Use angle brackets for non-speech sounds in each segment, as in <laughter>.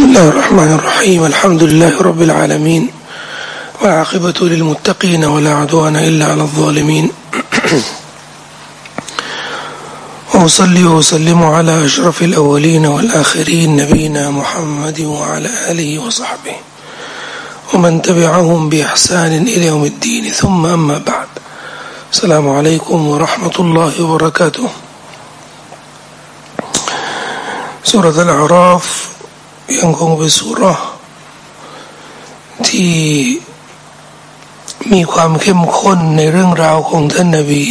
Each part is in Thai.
بسم الله الرحمن الرحيم. الحمد لله رب العالمين. والعاقبة للمتقين ولا عدوان إلا على الظالمين. <clears throat> وأصلي وأسلم على أشرف الأولين والآخرين نبينا محمد وعلى آله وصحبه. ومن تبعهم بإحسان إلى يوم الدين. ثم أما بعد. السلام عليكم ورحمة الله وبركاته. سورة الأعراف. ยังคงเป็นสุรที่มีความเข้มข้นในเรื่องราวของท่านนบี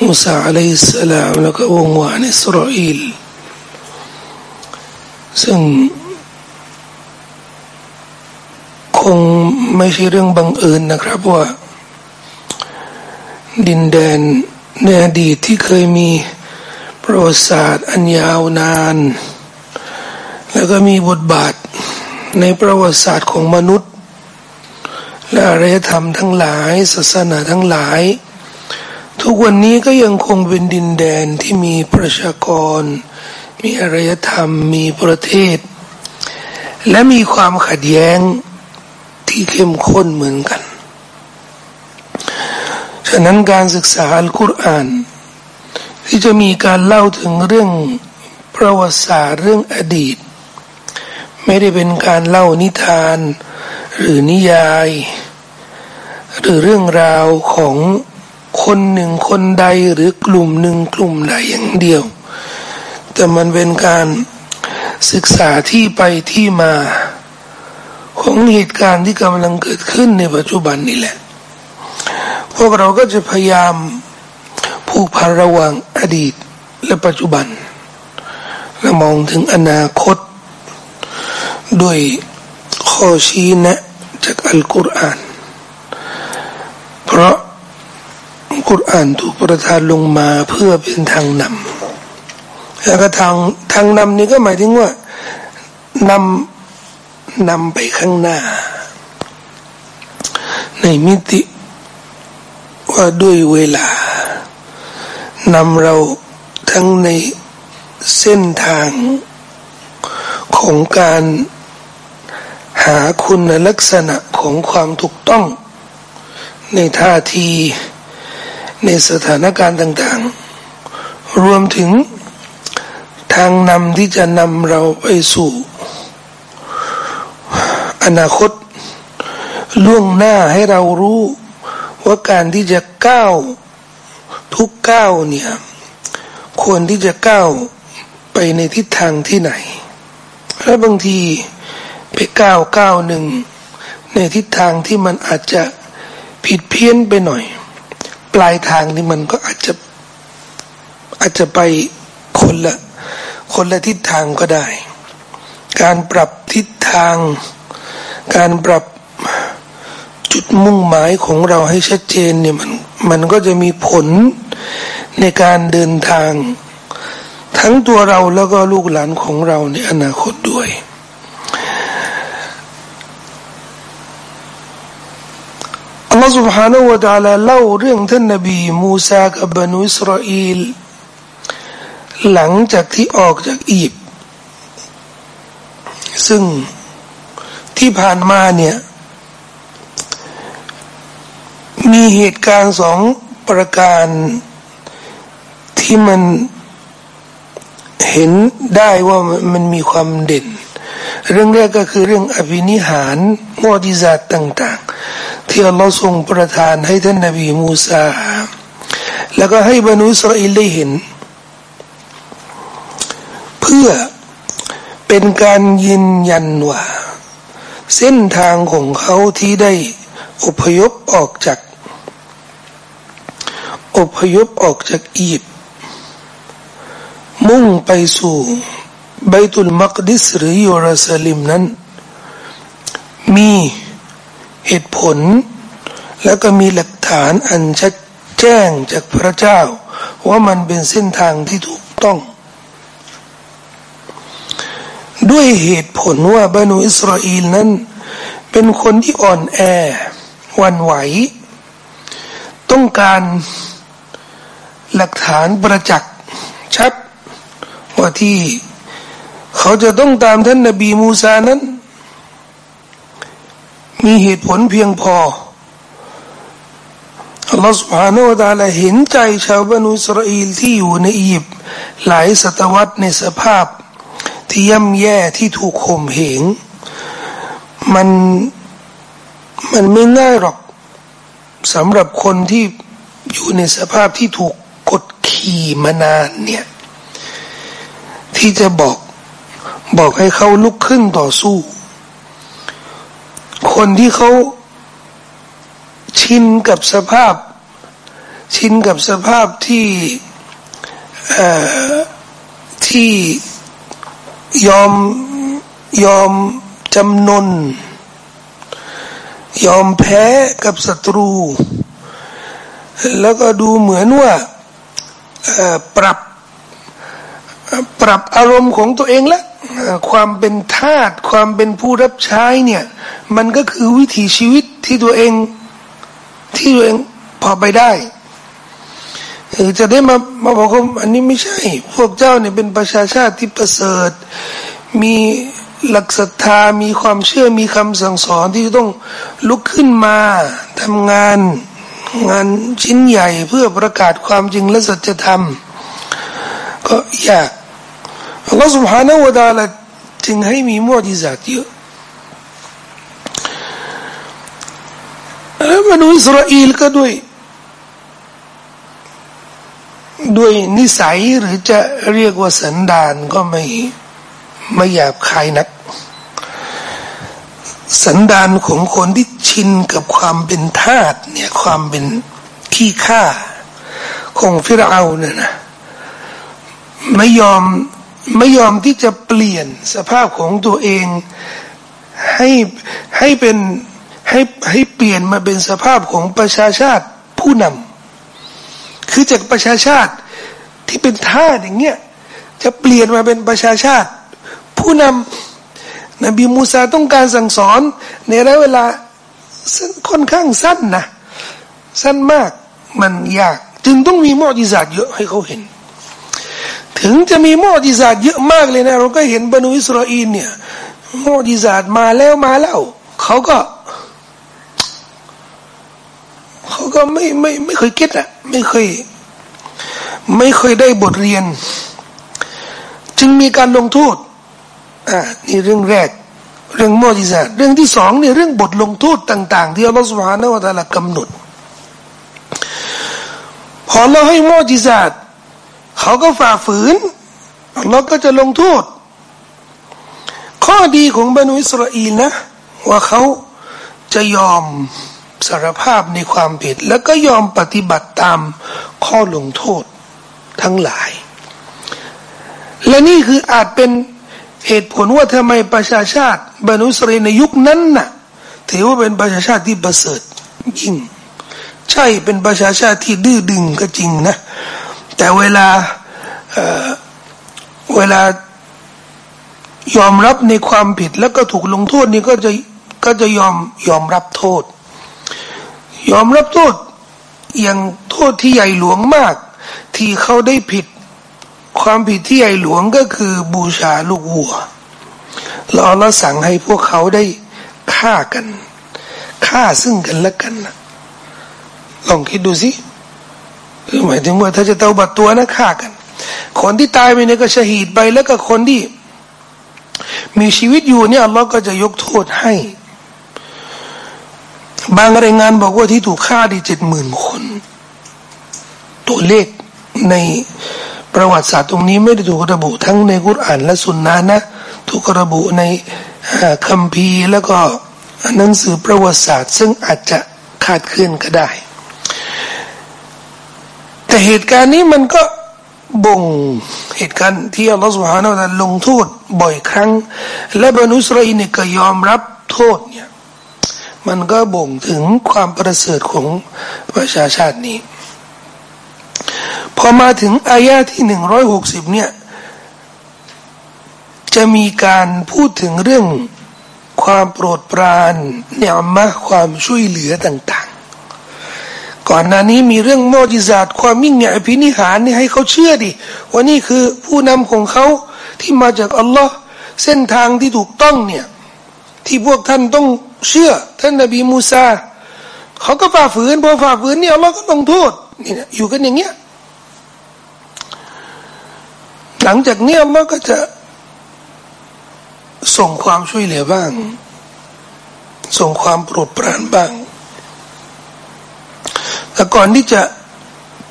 มูซาอะลัยสลามแล้วก็วงวานอิสราเอลซึ่งคงไม่ใช่เรื่องบังเอิญนะครับว่า ดินแดนในอดีตที่เคยมีประวัติศาสตร์อันยาวนาน แล้วก็มีบทบาทในประวัติศาสตร์ของมนุษย์ และอารยธรรมทั้งหลาย ศาสนาทั้งหลาย ทุกวันนี้ก็ยังคงเป็นดินแดนที่มีประชากร มีอารยธรรม มีประเทศ และมีความขัดแย้งที่เข้มข้นเหมือนกัน ฉะนั้นการศึกษาอัลกุรอาน ที่จะมีการเล่าถึงเรื่องประวัติศาสตร์เรื่องอดีต ไม่ได้เป็นการเล่านิทาน หรือนิยาย หรือเรื่องราวของคนหนึ่งคนใดหรือกลุ่มหนึ่งกลุ่มใดอย่างเดียว แต่มันเป็นการศึกษาที่ไปที่มา ของเหตุการณ์ที่กำลังเกิดขึ้นในปัจจุบันนี่แหละ พวกเราก็จะพยายามผูกพันระหว่างอดีตและปัจจุบันและมองถึงอนาคต ด้วยข้อชี้แนะจากอัลกุรอาน เพราะกุรอานถูกประทานลงมาเพื่อเป็นทางนำแล้วก็ทางทางนำนี้ก็หมายถึงว่านำนำไปข้างหน้า ในมิติว่าด้วยเวลานำเราทั้งในเส้นทางของการ หาคุณลักษณะของความถูกต้อง ในท่าทีในสถานการณ์ต่างๆ รวมถึงทางนำที่จะนำเราไปสู่ อนาคต ล่วงหน้าให้เรารู้ว่าการที่จะก้าวทุกก้าวเนี่ยควรที่จะก้าวไปในทิศทางที่ไหน แล้วบางที ไปก้าวก้าวหนึ่งในทิศทางที่มันอาจจะผิดเพี้ยนไปหน่อย ปลายทางนี่มันก็อาจจะอาจจะไปคนละคนละทิศทางก็ได้ การปรับทิศทาง การปรับจุดมุ่งหมายของเราให้ชัดเจนเนี่ยมันมันก็จะมีผลในการเดินทาง ทั้งตัวเราแล้วก็ลูกหลานของเราในอนาคตด้วย ลลอฮฺ سبحانه และ تعالى เล่าเรื่องท่านนบีมูซากับบรรดอิสราเอลหลังจากที่ออกจากอียิปต์ซึ่งที่ผ่านมาเนี่ย มีเหตุการณ์สองประการที่มันเห็นได้ว่ามันมีความเด่น เรื่องแรกก็คือเรื่องอภินิหารมอดิซาตต่างๆ ที่อัลลอฮ์ทรงประทานให้ท่านนบีมูซา แล้วก็ให้บรรดุสราเอลได้เห็น เพื่อเป็นการยืนยันว่า เส้นทางของเขาที่ได้อพยพออกจาก อพยพออกจากอียิปต์มุ่งไปสู่ ไบตุลมักดิสหรือเยรูซาล็มนั้น มีเหตุผล แล้วก็มีหลักฐานอันชัดแจ้งจากพระเจ้า ว่ามันเป็นเส้นทางที่ถูกต้อง ด้วยเหตุผลว่าบรรดอิสราเอลนั้น เป็นคนที่อ่อนแอวันไหว ต้องการหลักฐานประจักษ์ชัดว่าที่ เขาจะต้องตามท่านนบีมูซานั้น มีเหตุผลเพียงพออัลลอฮฺ سبحانه และ تعالى เห็นใจชาวบรรดอิสราเอลที่อยู่ในอียิปต์หลายศตวรรษในสภาพ ที่ย่ำแย่ที่ถูกข่มเหงมันมันไม่ง่ายหรอกสำหรับคนที่อยู่ในสภาพที่ถูกกดขี่มานานเนี่ย ที่จะบอก บอกให้เขาลุกขึ้นต่อสู้ คนที่เขาชินกับสภาพ ชินกับสภาพที่ที่ยอมยอมจำนน ยอมแพ้กับศัตรู แล้วก็ดูเหมือนว่าปรับปรับอารมณ์ของตัวเองแล้ว ความเป็นทาสความเป็นผู้รับใช้เนี่ย มันก็คือวิถีชีวิตที่ตัวเองที่ตัวเองพอไปได้เออจะได้มามาบอกว่าอันนี้ไม่ใช่ พวกเจ้าเนี่ยเป็นประชาชาติที่ประเสริฐ มีหลักศรัทธามีความเชื่อมีคำสั่งสอนที่ต้องลุกขึ้นมาทำงานงานชิ้นใหญ่เพื่อประกาศความจริงและสัจธรรม ก็ยาก อัลลอฮฺ سبحانه และ تعالى จึงให้มีมุจิซาตเยอะแล้วมนุษย์อิสราเอลก็ด้วย ด้วยนิสัยหรือจะเรียกว่าสันดานก็ไม่ไม่หยาบคายนัก สันดานของคนที่ชินกับความเป็นทาสเนี่ยความเป็นขี้ข้าของฟิรเอาเนี่ยนะไม่ยอม ไม่ยอมที่จะเปลี่ยนสภาพของตัวเองให้ให้เป็นให้ให้เปลี่ยนมาเป็นสภาพของประชาชาติผู้นำคือจากประชาชาติที่เป็นทาสอย่างเงี้ยจะเปลี่ยนมาเป็นประชาชาติ ผู้นำนบีมูซาต้องการสั่งสอน ในระยะเวลาค่อนข้างสั้นนะสั้นมากมันยาก จึงต้องมีมอจิซาดเยอะให้เขาเห็น ถึงจะมีมอจิซาดเยอะมากเลยนะ เราก็เห็นบรรดอิสราเอลเนี่ยมอจิซาดมาแล้วมาแล้วเขาก็เขาก็ไม่ไม่ไม่เคยคิดอะไม่เคย ไม่เคยได้บทเรียน จึงมีการลงโทษอ่านี่เรื่องแรก เรื่องมอจิซาเรื่องที่สองเนี่ยเรื่องบทลงโทษต่าง ๆ ที่อัลลอฮฺสุบฮานาวะตะลากำหนดพอเราให้มอจิซา เขาก็ฝ่าฝืนเราก็จะลงโทษ ข้อดีของบรรดอิสราเอลนะ ว่าเขาจะยอมสารภาพในความผิด แล้วก็ยอมปฏิบัติตามข้อลงโทษทั้งหลาย และนี่คืออาจเป็นเหตุผลว่าทำไมประชาชาติบรรนุสเรในยุคนั้นน่ะถือว่าเป็นประชาชาติที่ประเสริฐยิ่ง ใช่เป็นประชาชาติที่ดื้อดึงก็จริงนะ แต่เวลาเเวลายอมรับในความผิดแล้วก็ถูกลงโทษนี่ก็จะก็จะยอมยอมรับโทษ ยอมรับโทษอย่างโทษที่ใหญ่หลวงมาก ที่เขาได้ผิด ความผิดที่ใหญ่หลวงก็คือบูชาลูกวัวเราเราสั่งให้พวกเขาได้ฆ่ากันฆ่าซึ่งกันและกันลองคิดดูสิ คือหมายถึงว่าถ้าจะเตาบัดตัวนะฆ่ากัน คนที่ตายไปเนี่ยก็ชหีดไปแล้วก็คนที่ มีชีวิตอยู่เนี่ยเราก็จะยกโทษให้ บางรายงานบอกว่าที่ถูกฆ่าดีเจ็ดหมื่นคน ตัวเลขในประวัติศาสตร์ตรงนี้ไม่ได้ถูกระบุทั้งในกุรอานและสุนนะนะถูกระบุในคัมภีร์แล้วก็หนังสือประวัติศาสตร์ ซึ่งอาจจะขาดเคลื่อนก็ได้ แต่เหตุการณ์นี้มันก็บ่งเหตุการณ์ที่อัลลอฮฺสุฮานาอัลลงโทษบ่อยครั้ง และบรรนุสราอินก็ยอมรับโทษเนี่ยมันก็บ่งถึงความประเสริฐของประชาชาตินี้ พอมาถึงอายะที่หนึ่งร้อยหกสิบเนี่ยจะมีการพูดถึงเรื่องความโปรดปรานเนี่ยมาความช่วยเหลือต่าง ก่อนหน้านี้มีเรื่องมอจิซาตความมิ่งใหญ่พินิหารนี่ให้เขาเชื่อดิว่านี่คือผู้นำของเขาที่มาจากอัลลอฮ์เส้นทางที่ถูกต้องเนี่ยที่พวกท่านต้องเชื่อ ท่านนบีมูซาเขาก็ฝ่าฝืนพอฝ่าฝืนเนี่ยเราก็ต้องโทษนี่นะอยู่กันอย่างเงี้ยหลังจากนี้เราก็จะส่งความช่วยเหลือบ้าง ส่งความโปรดปรานบ้าง แต่ก่อนที่จะ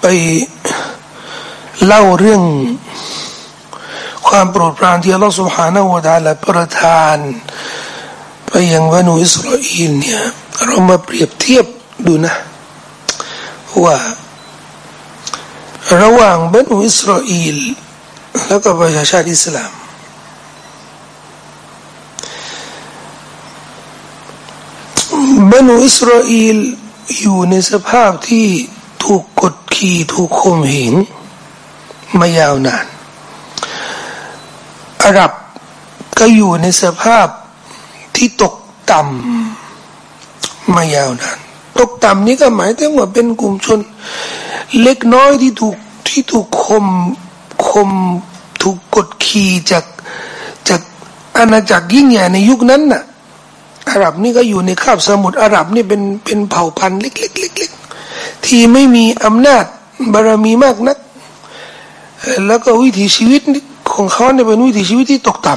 ไปเล่าเรื่องความโปรดปรานที่อัลลอฮฺสุบฮานาอูดาละประทาน ไปยังวานุอิสราเอลเนี่ยเรามาเปรียบเทียบดูนะ ว่า ระหว่างบรรดอิสราเอลแล้วก็ประชาชาติอิสลาม บรรดอิสราเอล อยู่ในสภาพที่ถูกกดขี่ถูกข่มเหงมายาวนานอาหรับก็อยู่ในสภาพที่ตกต่ำมายาวนานตกต่ำนี้ก็หมายถึงว่าเป็นกลุ่มชน เล็กน้อยที่ถูกที่ถูกคมคมถูกกดขี่จากจากอาณาจักรยิ่งใหญ่ในยุคนั้นน่ะ อาหรับนี่ก็อยู่ในคาบสมุทรอาหรับนี่เป็นเป็นเผ่าพันธุ์เล็กๆๆที่ไม่มีอำนาจบารมีมากนัก แล้วก็วิถีชีวิตของเขาเนี่ยเป็นวิถีชีวิตที่ตกต่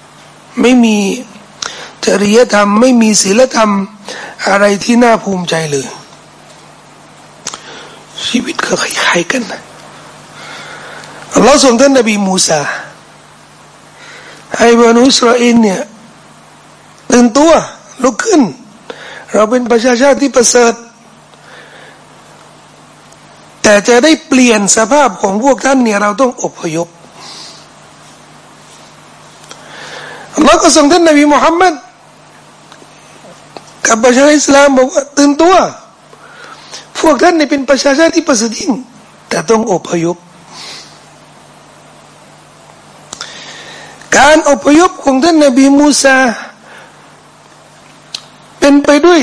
ำไม่มีจริยธรรม ไม่มีศีลธรรมอะไรที่น่าภูมิใจเลย ชีวิตก็คล้ายๆกันนะเราส่งท่านนบีมูซาให้บรรดอิสราเอลเนี่ย ตื่นตัวลุกขึ้น เราเป็นประชาชาติที่ประเสริฐ แต่จะได้เปลี่ยนสภาพของพวกท่านเนี่ยเราต้องอพยพเราก็ส่งท่านนบีมุฮัมมัดกับประชาชนอิสลามบอกว่าตื่นตัว พวกท่านเนี่ยเป็นประชาชาติที่ประเสริฐยิ่งแต่ต้องอพยพการอพยพของท่านนบีมูซา เป็นไปด้วย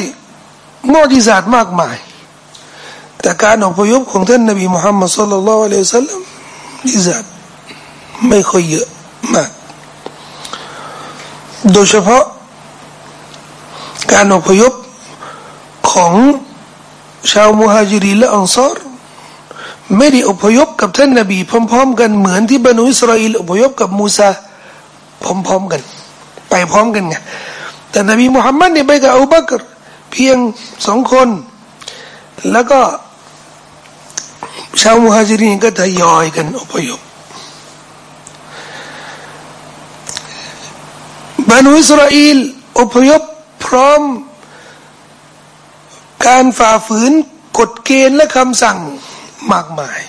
มอจิศาสตร์มากมาย แต่การอพยพของท่านนบีมุฮัมมัดสุลลัลลอฮุอะลัยฮิสัลลัมจิศาสตร์ไม่ค่อยเยอะมาก โดยเฉพาะ การอพยพของชาวมุฮัจิรีและอังซอรไม่ได้อพยพกับท่านนบีพร้อม ๆ กันเหมือนที่บรรดอิสราเอลอพยพกับมูซาพร้อม ๆ กัน ไปพร้อมกันไง แต่นบีมุฮัมมัดเนี่ยไปกับอูบักรเพียงสองคน แล้วก็ ชาวมุฮัจิรินก็ทยอยกันอพยพบรรดอิสราเอลอพยพพร้อม การฝ่าฝืนกฎเกณฑ์และคำสั่งมากมาย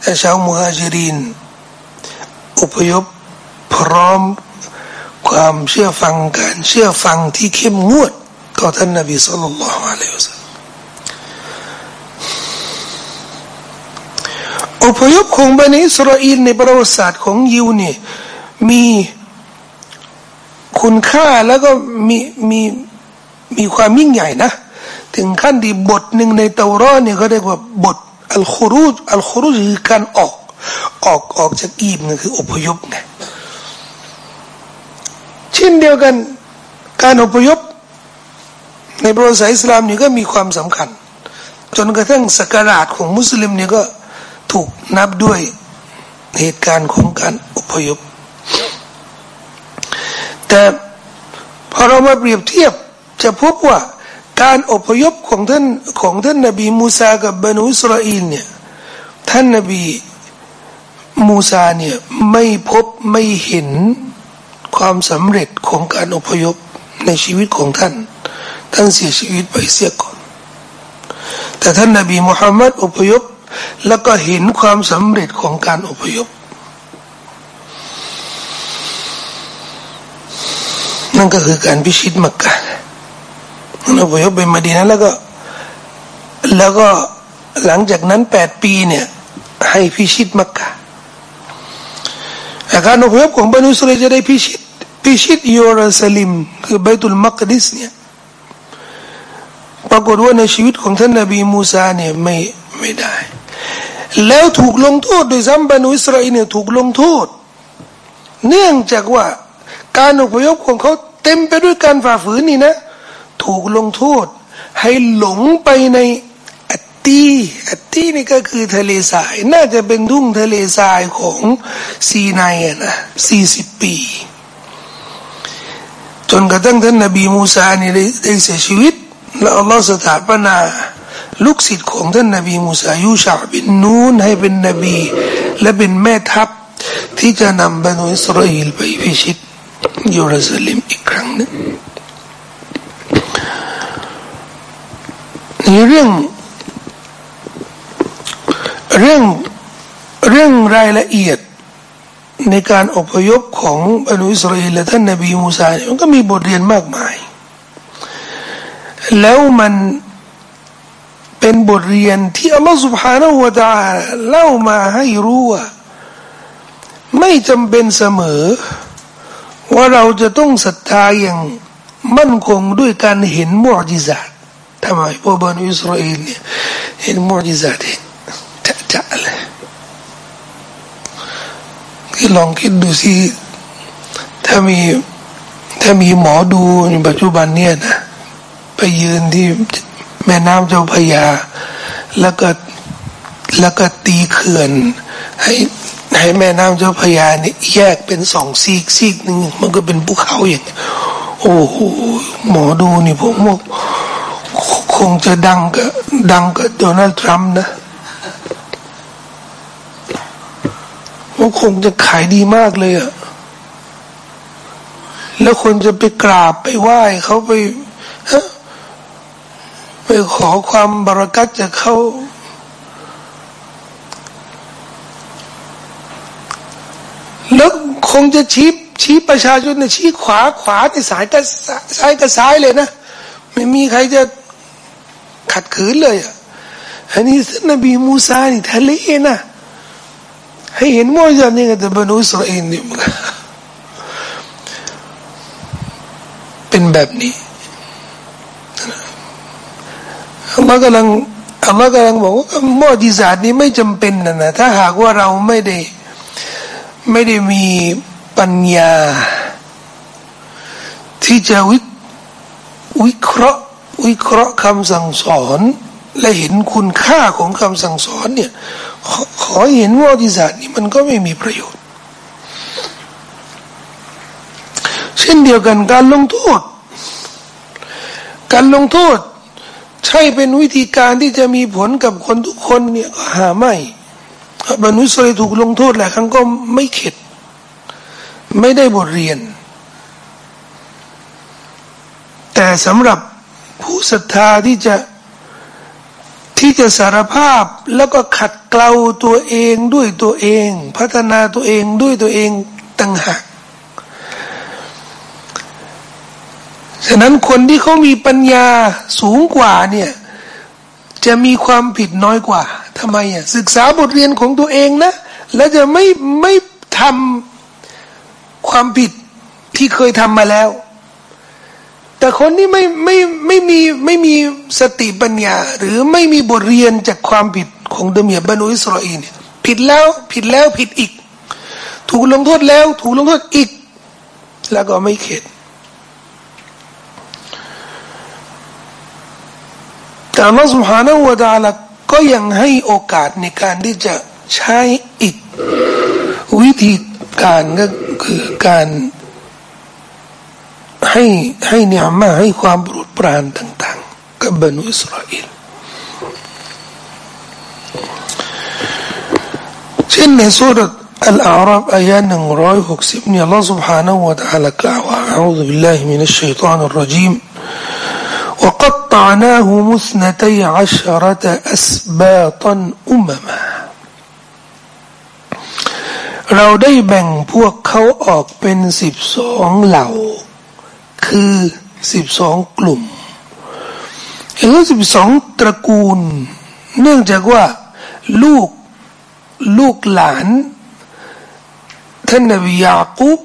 แต่ชาวมุฮัจิรินอพยพพร้อม ความเชื่อฟังการเชื่อฟังที่เข้มงวดต่อท่านนบีสุลต่านละฮ์อะลัยฮิสซาอพยพของบันิอิสราเอลในประวัติศาสตร์ของยิวเนี่ยมีคุณค่าแล้วก็มีมีมีความยิ่งใหญ่นะ ถึงขั้นที่บทหนึ่งในเตารอเนี่ยเขาเรียกว่าบทอัลคุรูจอัลคุรูจคือการออก ออกออกจากอีบนั่คืออพยพไง เช่นเดียวกัน การอพยพ ในประวัติศาสตร์อิสลามนี่ก็มีความสำคัญ จนกระทั่งสกราชของมุสลิมเนี่ยก็ถูกนับด้วยเหตุการณ์ของการอพยพ แต่พอเรามาเปรียบเทียบจะพบว่าการอพยพของท่านของท่านนบีมูซากับบรรดอิสราเอลเนี่ยท่านนบีมูซาเนี่ยไม่พบไม่เห็น ความสำเร็จของการอพยพในชีวิตของท่าน ท่านเสียชีวิตไปเสียก่อน แต่ท่านนบีมุฮัมมัดอพยพ แล้วก็เห็นความสำเร็จของการอพยพ นั่นก็คือการพิชิตมักกะนั่นอพยพไปมาดีนะแล้วก็ แล้วก็หลังจากนั้นแปดปีเนี่ย ให้พิชิตมักกะ อาการอพยพของบรรดุสเลจะได้พิชิตพิชิตเยรูซาเล็มคือไบตุลมักดิสเนี่ยปรากฏว่าในชีวิตของท่านนบีมูซาเนี่ยไม่ไม่ได้ แล้วถูกลงโทษโดยซ้ำบรรดุอิสราเอลเนี่ยถูกลงโทษ เนื่องจากว่าการอพยพของเขาเต็มไปด้วยการฝ่าฝืนนี่นะ ถูกลงโทษ ให้หลงไปใน ตีอัตตีนี่ก็คือทะเลทราย น่าจะเป็นทุ่งทะเลทรายของซีนายนะสี่สิบปี จนกระทั่งท่านนบีมูซานี่ได้ได้เสียชีวิต แล้วอัลลอฮฺสถาปนา ลูกศิษย์ของท่านนบีมูซายูชาบินนูนให้เป็นนบี และเป็นแม่ทัพที่จะนำบรรดอิสราเอลไปพิชิตเยรูซาเล็มอีกครั้งหนึ่งในเรื่อง เรื่องเรื่องรายละเอียดในการอพยพของบรรดอิสราเอลและท่านนบีมูซาเนี่ยมันก็มีบทเรียนมากมาย แล้วมันเป็นบทเรียนที่อัลลอฮฺ سبحانه และ تعالى เล่ามาให้รู้ว่าไม่จำเป็นเสมอ ว่าเราจะต้องศรัทธาอย่างมั่นคงด้วยการเห็นมุอจิซาตทำไมพวกบรรดอิสราเอลเนี่ยเห็นมุอจิซาตเห็น จะเลยที่ลองคิดดูสิถ้ามีถ้ามีหมอดูในปัจจุบันเนี่ยนะไปยืนที่แม่น้ำเจ้าพยา แล้วก็แล้วก็ตีเขื่อน ให้ให้แม่น้ำเจ้าพยาเนี่ยแยกเป็นสองซีกซีกหนึ่งมันก็เป็นภูเขาอย่างโอ้โหหมอดูนี่ผมว่าคงจะดังก็ดังก็โดนัลด์ทรัมป์นะ มันคงจะขายดีมากเลยอะแล้วคนจะไปกราบไปไหว้เขาไปไปขอความบรากัดจากเขาแล้วคงจะชี้ชี้ประชาชนเนี่ยชี้ขวาขวาในสายกับซ้ายกับซ้ายเลยนะ ไม่มีใครจะขัดขืนเลยอะอันนี้นบีมูซานี่ทะเลนะ ให้เห็นมอยจันนี่กับบันุสราเอลนี่เป็นแบบนี้อัลลอฮ์กำลังอัลลอฮ์กำลังบอกว่ามอจิซานี้ไม่จำเป็นนะนะถ้าหากว่าเราไม่ได้ ไม่ได้มีปัญญา ที่จะวิวิเคราะห์วิเคราะห์คำสั่งสอน และเห็นคุณค่าของคำสั่งสอนเนี่ย ขอเห็นว่าอิสานนี่มันก็ไม่มีประโยชน์ เช่นเดียวกันการลงโทษ การลงโทษ ใช่เป็นวิธีการที่จะมีผลกับคนทุกคนเนี่ยก็หาไม่บรรนุสเลยถูกลงโทษหลายครั้งก็ไม่เข็ด ไม่ได้บทเรียน แต่สำหรับผู้ศรัทธาที่จะ ที่จะสารภาพแล้วก็ขัดเกลาตัวเองด้วยตัวเอง พัฒนาตัวเองด้วยตัวเองต่างหากฉะนั้นคนที่เขามีปัญญาสูงกว่าเนี่ยจะมีความผิดน้อยกว่าทำไมอะศึกษาบทเรียนของตัวเองนะแล้วจะไม่ไม่ทำความผิดที่เคยทำมาแล้ว แต่คนที่ไม่ไม่ไม่มีไม่มีสติปัญญา หรือไม่มีบทเรียนจากความผิดของเดเมียบานุอิสราเอลผิดแล้วผิดแล้วผิดอีก ถูกลงโทษแล้ว ถูกลงโทษอีก แล้วก็ไม่เข็ดแต่อัลลอฮฺสุบฮานาอูวะตาลก็ยังให้โอกาสในการที่จะใช้อีก วิธีการก็คือการ ให้ให้เนียมาให้ความโปรดปรานต่างๆกับบรรดอิสราเอลเช่นในสุรษอัลอาราบอายะหนึ่งร้อยหกสิบเนี่ยอัลลอฮฺ سبحانه และ تعالى กล่าวว่า أعوذ بالله من الشيطان الرجيم وقطعناهم اثنتي عشرة أسباطا أمما เราได้แบ่งพวกเขาออกเป็นสิบสองเหล่า คือสิบสองกลุ่มเห็นสิบสองตระกูล เนื่องจากว่าลูกลูกหลาน ท่านนบียากุบ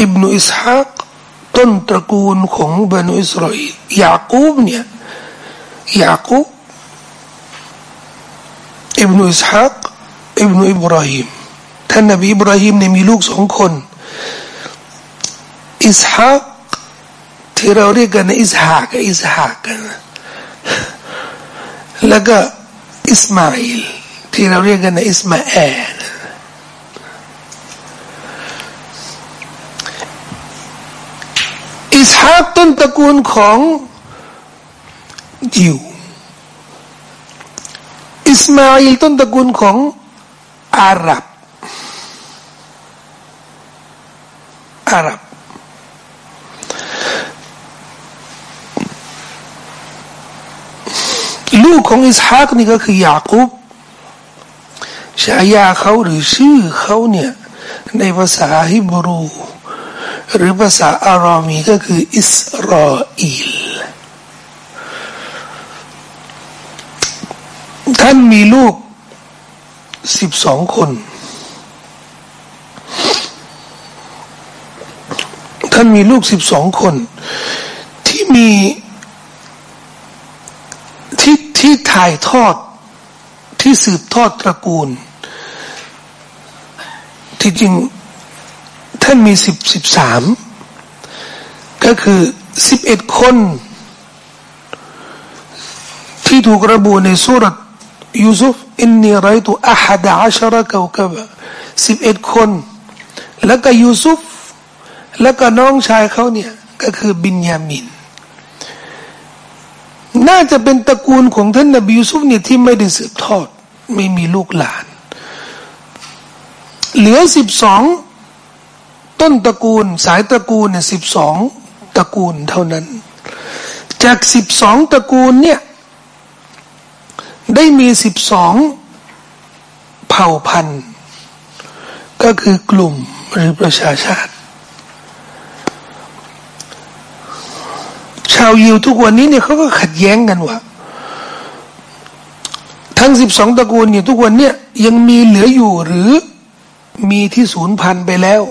อิบนุอิสฮากต้นตระกูลของบรรดอิสราเอลยาคูบเนี่ยยาคูบอิบนุอิสฮักอิบนุอิบราฮิมท่านนบีอิบราฮิมเนี่ยมีลูกสองคน อิสฮากที่เราเรียกกันอิสฮากอิสฮากกันแล้วก็อิสมาอิลที่เราเรียกกันอิสมาแอลอิสฮากต้นตระกูลของยิวอิสมาอิลต้นตระกูลของอาหรับอาหรับ ลูกของอิสฮากนี่ก็คือยาคุบฉายาเขาหรือชื่อเขาเนี่ยในภาษาฮิบรู หรือภาษาอารามีก็คืออิสราเอลท่านมีลูกสิบสองคน ท่านมีลูกสิบสองคน ที่มีที่ ที่ถ่ายทอดที่สืบทอดตระกูล ที่จริงท่านมีสิบสิบสามก็คือสิบเอ็ดคน ที่ถูกระบุในสุรยูซุฟอินนีไรตุอาฮัดอัชระกาวกบสิบเอ็ดคน แล้วก็ยูซุฟแล้วก็น้องชายเขาเนี่ย ก็คือบินยามิน น่าจะเป็นตระกูลของท่านนบียูซุฟเนี่ยที่ไม่ได้สืบทอด ไม่มีลูกหลาน เหลือสิบสองต้นตระกูล สายตระกูลเนี่ยสิบสองตระกูลเท่านั้น จากสิบสองตระกูลเนี่ยได้มีสิบสองเผ่าพันธุ์ ก็คือกลุ่มหรือประชาชาติาวยิวทุกวันนี้เนี่ยเขาก็ขัดแย้งกันว่าทั้งสิบสองตระกูลเนี่ยทุกวันเนี่ยยังมีเหลืออยู่หรือมีที่ศูนย์พันไปแล้ว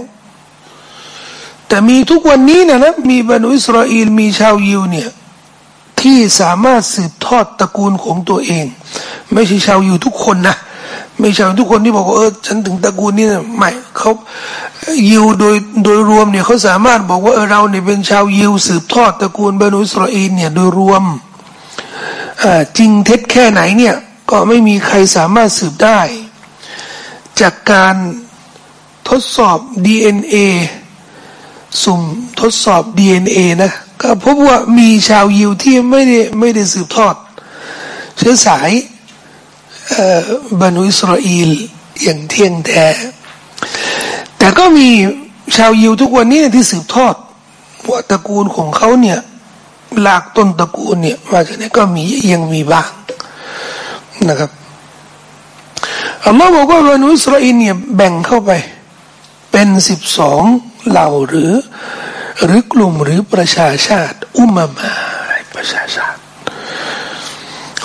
แต่มีทุกวันนี้นะนะมีบรรดอิสราเอลมีชาวยิวเนี่ยที่สามารถสืบทอดตระกูลของตัวเอง ไม่ใช่ชาวยู่ทุกคนนะ ไม่ใช่ทุกคนที่บอกว่าเออฉันถึงตระกูลนี้นะไม่เขายิวโดยโดยรวมเนี่ยเขาสามารถบอกว่าเออเราเนี่ยเป็นชาวยิวสืบทอดตระกูลบรรดอิสราเอลเนี่ยโดยรวมจริงเท็จแค่ไหนเนี่ยก็ไม่มีใครสามารถสืบได้ จากการทดสอบ DNA สุ่มทดสอบ DNA นะก็พบว่ามีชาวยิวที่ไม่ได้ไม่ได้สืบทอด เชื้อสาย บรรอิสราเอลอย่างเที่ยงแท้แต่ก็มีชาวยิวทุกวันนี้ที่สืบทอดว่าตระกูลของเขาเนี่ยหลากต้นตระกูลเนี่ยมาจากไหนก็มียังมีบ้างนะครับอัลลอฮ์บอกว่าบรรอิสราเอลเนี่ยแบ่งเข้าไป เป็นสิบสองเหล่าหรือ หรือกลุ่มหรือประชาชาติ อุมมาประชาชาติ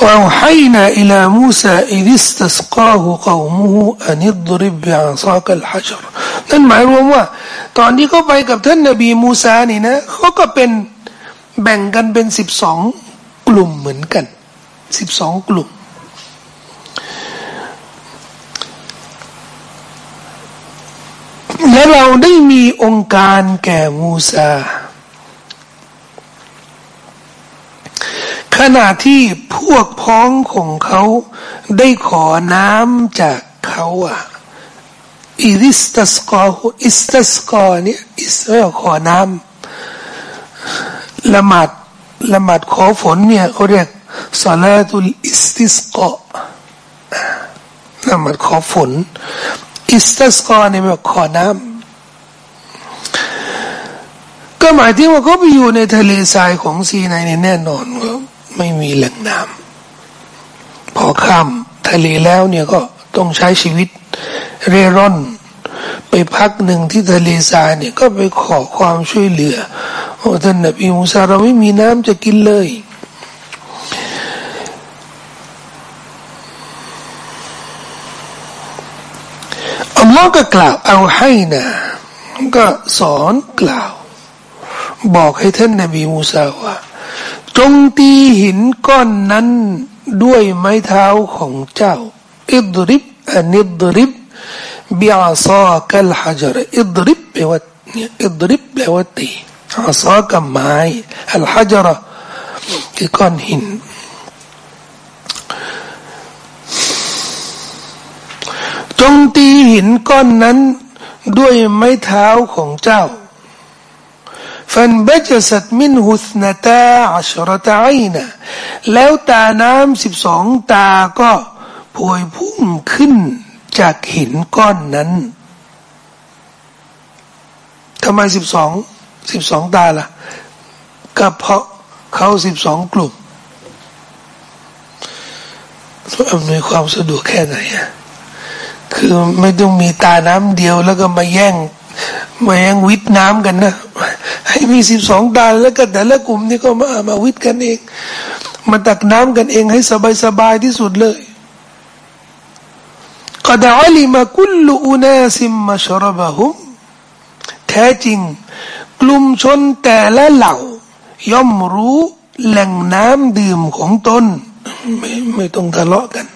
وأوحينا إلى موسى إذ استسقاه قومه أن اضرب بعصاك الحجر นั่นหมายรวมว่า ตอนที่เขาไปกับท่านนบีมูซานี่นะเขาก็เป็นแบ่งกันเป็นสิบสองกลุ่มเหมือนกันสิบสองกลุ่มและเราได้มีองค์การแก่มูซา ขณะที่พวกพ้องของเขาได้ขอน้ำจากเขาอะอิริสตัสกออิสตัสกอเนี่ยอิสราขอน้ำละหมาดละหมาดขอฝนเนี่ยเขาเรียกสลาตุลอิสติสกอละหมาดขอฝน อิสตัสกอเนี่ยแบบขอน้ำก็หมายถึงว่าเขาไปอยู่ในทะเลทรายของซีนายเนี่ยแน่นอนว่า ไม่มีแหล่งน้ำพอข้ามทะเลแล้วเนี่ยก็ต้องใช้ชีวิตเร่ร่อน ไปพักหนึ่งที่ทะเลทรายเนี่ยก็ไปขอความช่วยเหลือโอ้ท่านนบีมูซาเราไม่มีน้ำจะกินเลย อัลลอฮ์ก็กล่าวเอาให้นะก็สอนกล่าว บอกให้ท่านนบีมูซาว่า จงตีหินก้อนนั้นด้วยไม้เท้าของเจ้า อิดริบอันิดริบบิอาซากัลฮะจรอิดริบแปลว่าเนี่ยอิดริบแปลว่าตีอาซากับไม้อัลฮัจระคือก้อนหินจงตีหินก้อนนั้นด้วยไม้เท้าของเจ้า ฟันเบจสัตมินหุสนตาอัชรตาไอนะแล้วตาน้ำสิบสองตาก็พวยพุ่งขึ้นจากหินก้อนนั้นทำไมสิบสองสิบสองตาล่ะก็เพราะเขาสิบสองกลุ่มอำนวยความสะดวกแค่ไหนอะคือไม่ต้องมีตาน้ำเดียวแล้วก็มาแย่ง แย่งวิทน้ำกันนะให้มีสิบสองตาแล้วก็แต่ละกลุ่มนี่ก็มามาวิทกันเอง มาตักน้ำกันเองให้สบายสบายที่สุดเลยก็ได้อัลีมาคุลอุนาซิมมาชรบะฮุมแท้จริง กลุ่มชนแต่ละเหล่า ย่อมรู้แหล่งน้ำดื่มของตนไม่ไม่ต้องทะเลาะกัน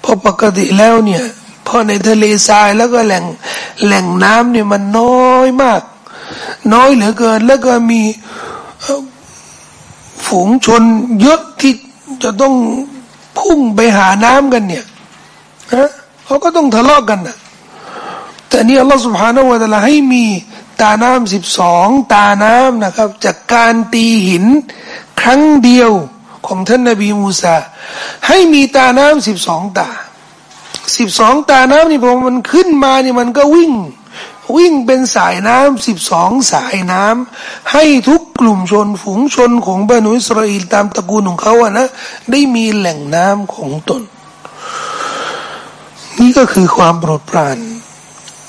เพราะปกติแล้วเนี่ย พอในทะเลทรายแล้วก็แหล่งแหล่งน้ำเนี่ยมันน้อยมาก น้อยเหลือเกิน แล้วก็มีฝูงชนเยอะที่จะต้องพุ่งไปหาน้ำกันเนี่ยฮะเขาก็ต้องทะเลาะกันนะแต่นี่อัลลอฮฺสุบฮานาวะตะลาให้มีตาน้ำสิบสองตาน้ำนะครับ จากการตีหินครั้งเดียวของท่านนบีมูซาให้มีตาน้ำสิบสองตา สิบสองตาน้ำนี่พอมันขึ้นมานี่มันก็วิ่ง วิ่งเป็นสายน้ำสิบสองสายน้ำให้ทุกกลุ่มชนฝูงชนของบรรนุอิสราเอลตามตระกูลของเขาอะนะได้มีแหล่งน้ำของตน นี่ก็คือความโปรดปราน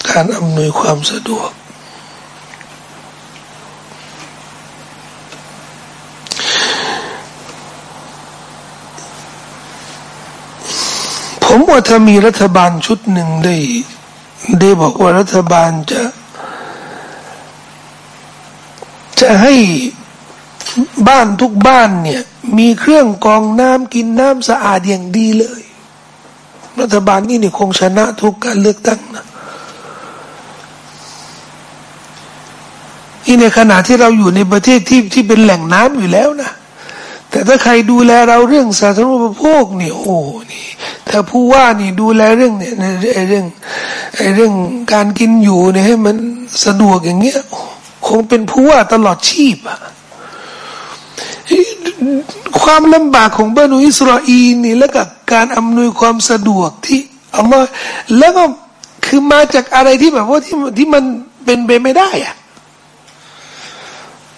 การอำนวยความสะดวก ผมว่าถ้ามีรัฐบาลชุดหนึ่งได้ ได้บอกว่ารัฐบาลจะ จะให้บ้านทุกบ้านเนี่ย มีเครื่องกรองน้ำกินน้ำสะอาดอย่างดีเลย รัฐบาลนี่นี่คงชนะทุกการเลือกตั้งนะนี่ในขณะที่เราอยู่ในประเทศที่ที่เป็นแหล่งน้ำอยู่แล้วนะแต่ถ้าใครดูแลเราเรื่องสาธารณูปโภคนี่ยโอ้นี่ ถ้าผู้ว่านี่ดูแลเรื่องเนี่ยไอ้เรื่องไอ้เรื่องการกินอยู่เนี่ยให้มันสะดวกอย่างเงี้ยคงเป็นผู้ว่าตลอดชีพอะความลำบากของบรรดอิสราเอลนี่แล้วกับการอำนวยความสะดวกที่อัลลอฮ์แล้วก็คือมาจากอะไรที่แบบว่าที่ที่มันเป็นไปไม่ได้อะ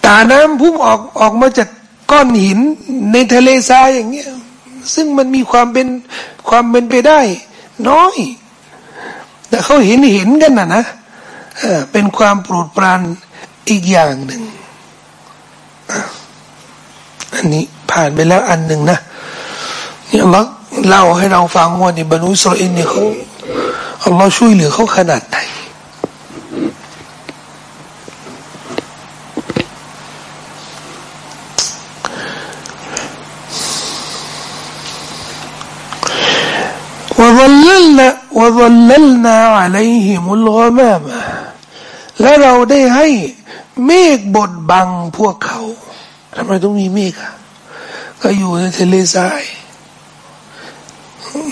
ตาน้ำพุ่งออกออกมาจากก้อนหินในทะเลทรายอย่างเงี้ยซึ่งมันมีความเป็น ความเป็นไปได้ น้อย แต่เขาเห็นเห็นกันนะนะเป็นความโปรดปรานอีกอย่างหนึ่งอันนี้ผ่านไปแล้วอันหนึ่งนะนี่อัลลอฮ์เล่าให้เราฟังว่านี่บรรลุสโลอินเนี่ยเขาอัลลอฮ์ช่วยเหลือเขาขนาดไหน وظللنا وظللنا عليهم الغمام และเราได้ให้เมฆบดบังพวกเขาทำไมต้องมีเมฆอ่ะก็อยู่ในทะเลทราย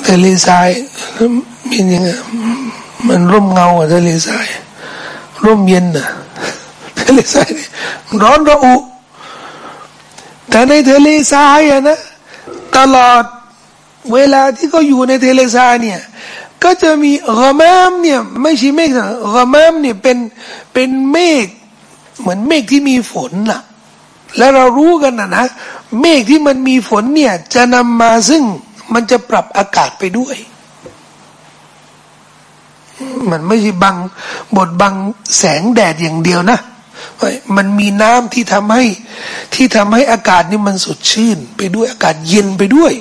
ทะเลทรายมียังไงมันร่มเงาอ่ะทะเลทรายร่มเย็นอ่ะทะเลทรายร้อนระอุแต่ในทะเลทรายอ่ะนะตลอด เวลาที่เขาอยู่ในเทเลซาเนี่ยก็จะมีกระมามเนี่ยไม่ใช่เมฆนะกระมามเนี่ยเป็นเป็นเมฆเหมือนเมฆที่มีฝนล่ะ แล้วเรารู้กันนะนะเมฆที่มันมีฝนเนี่ยจะนำมาซึ่งมันจะปรับอากาศไปด้วย มันไม่ใช่บังบทบังแสงแดดอย่างเดียวนะมันมีน้ำที่ทำให้ที่ทำให้อากาศนี่มันสดชื่น ไปด้วยอากาศเย็นไปด้วย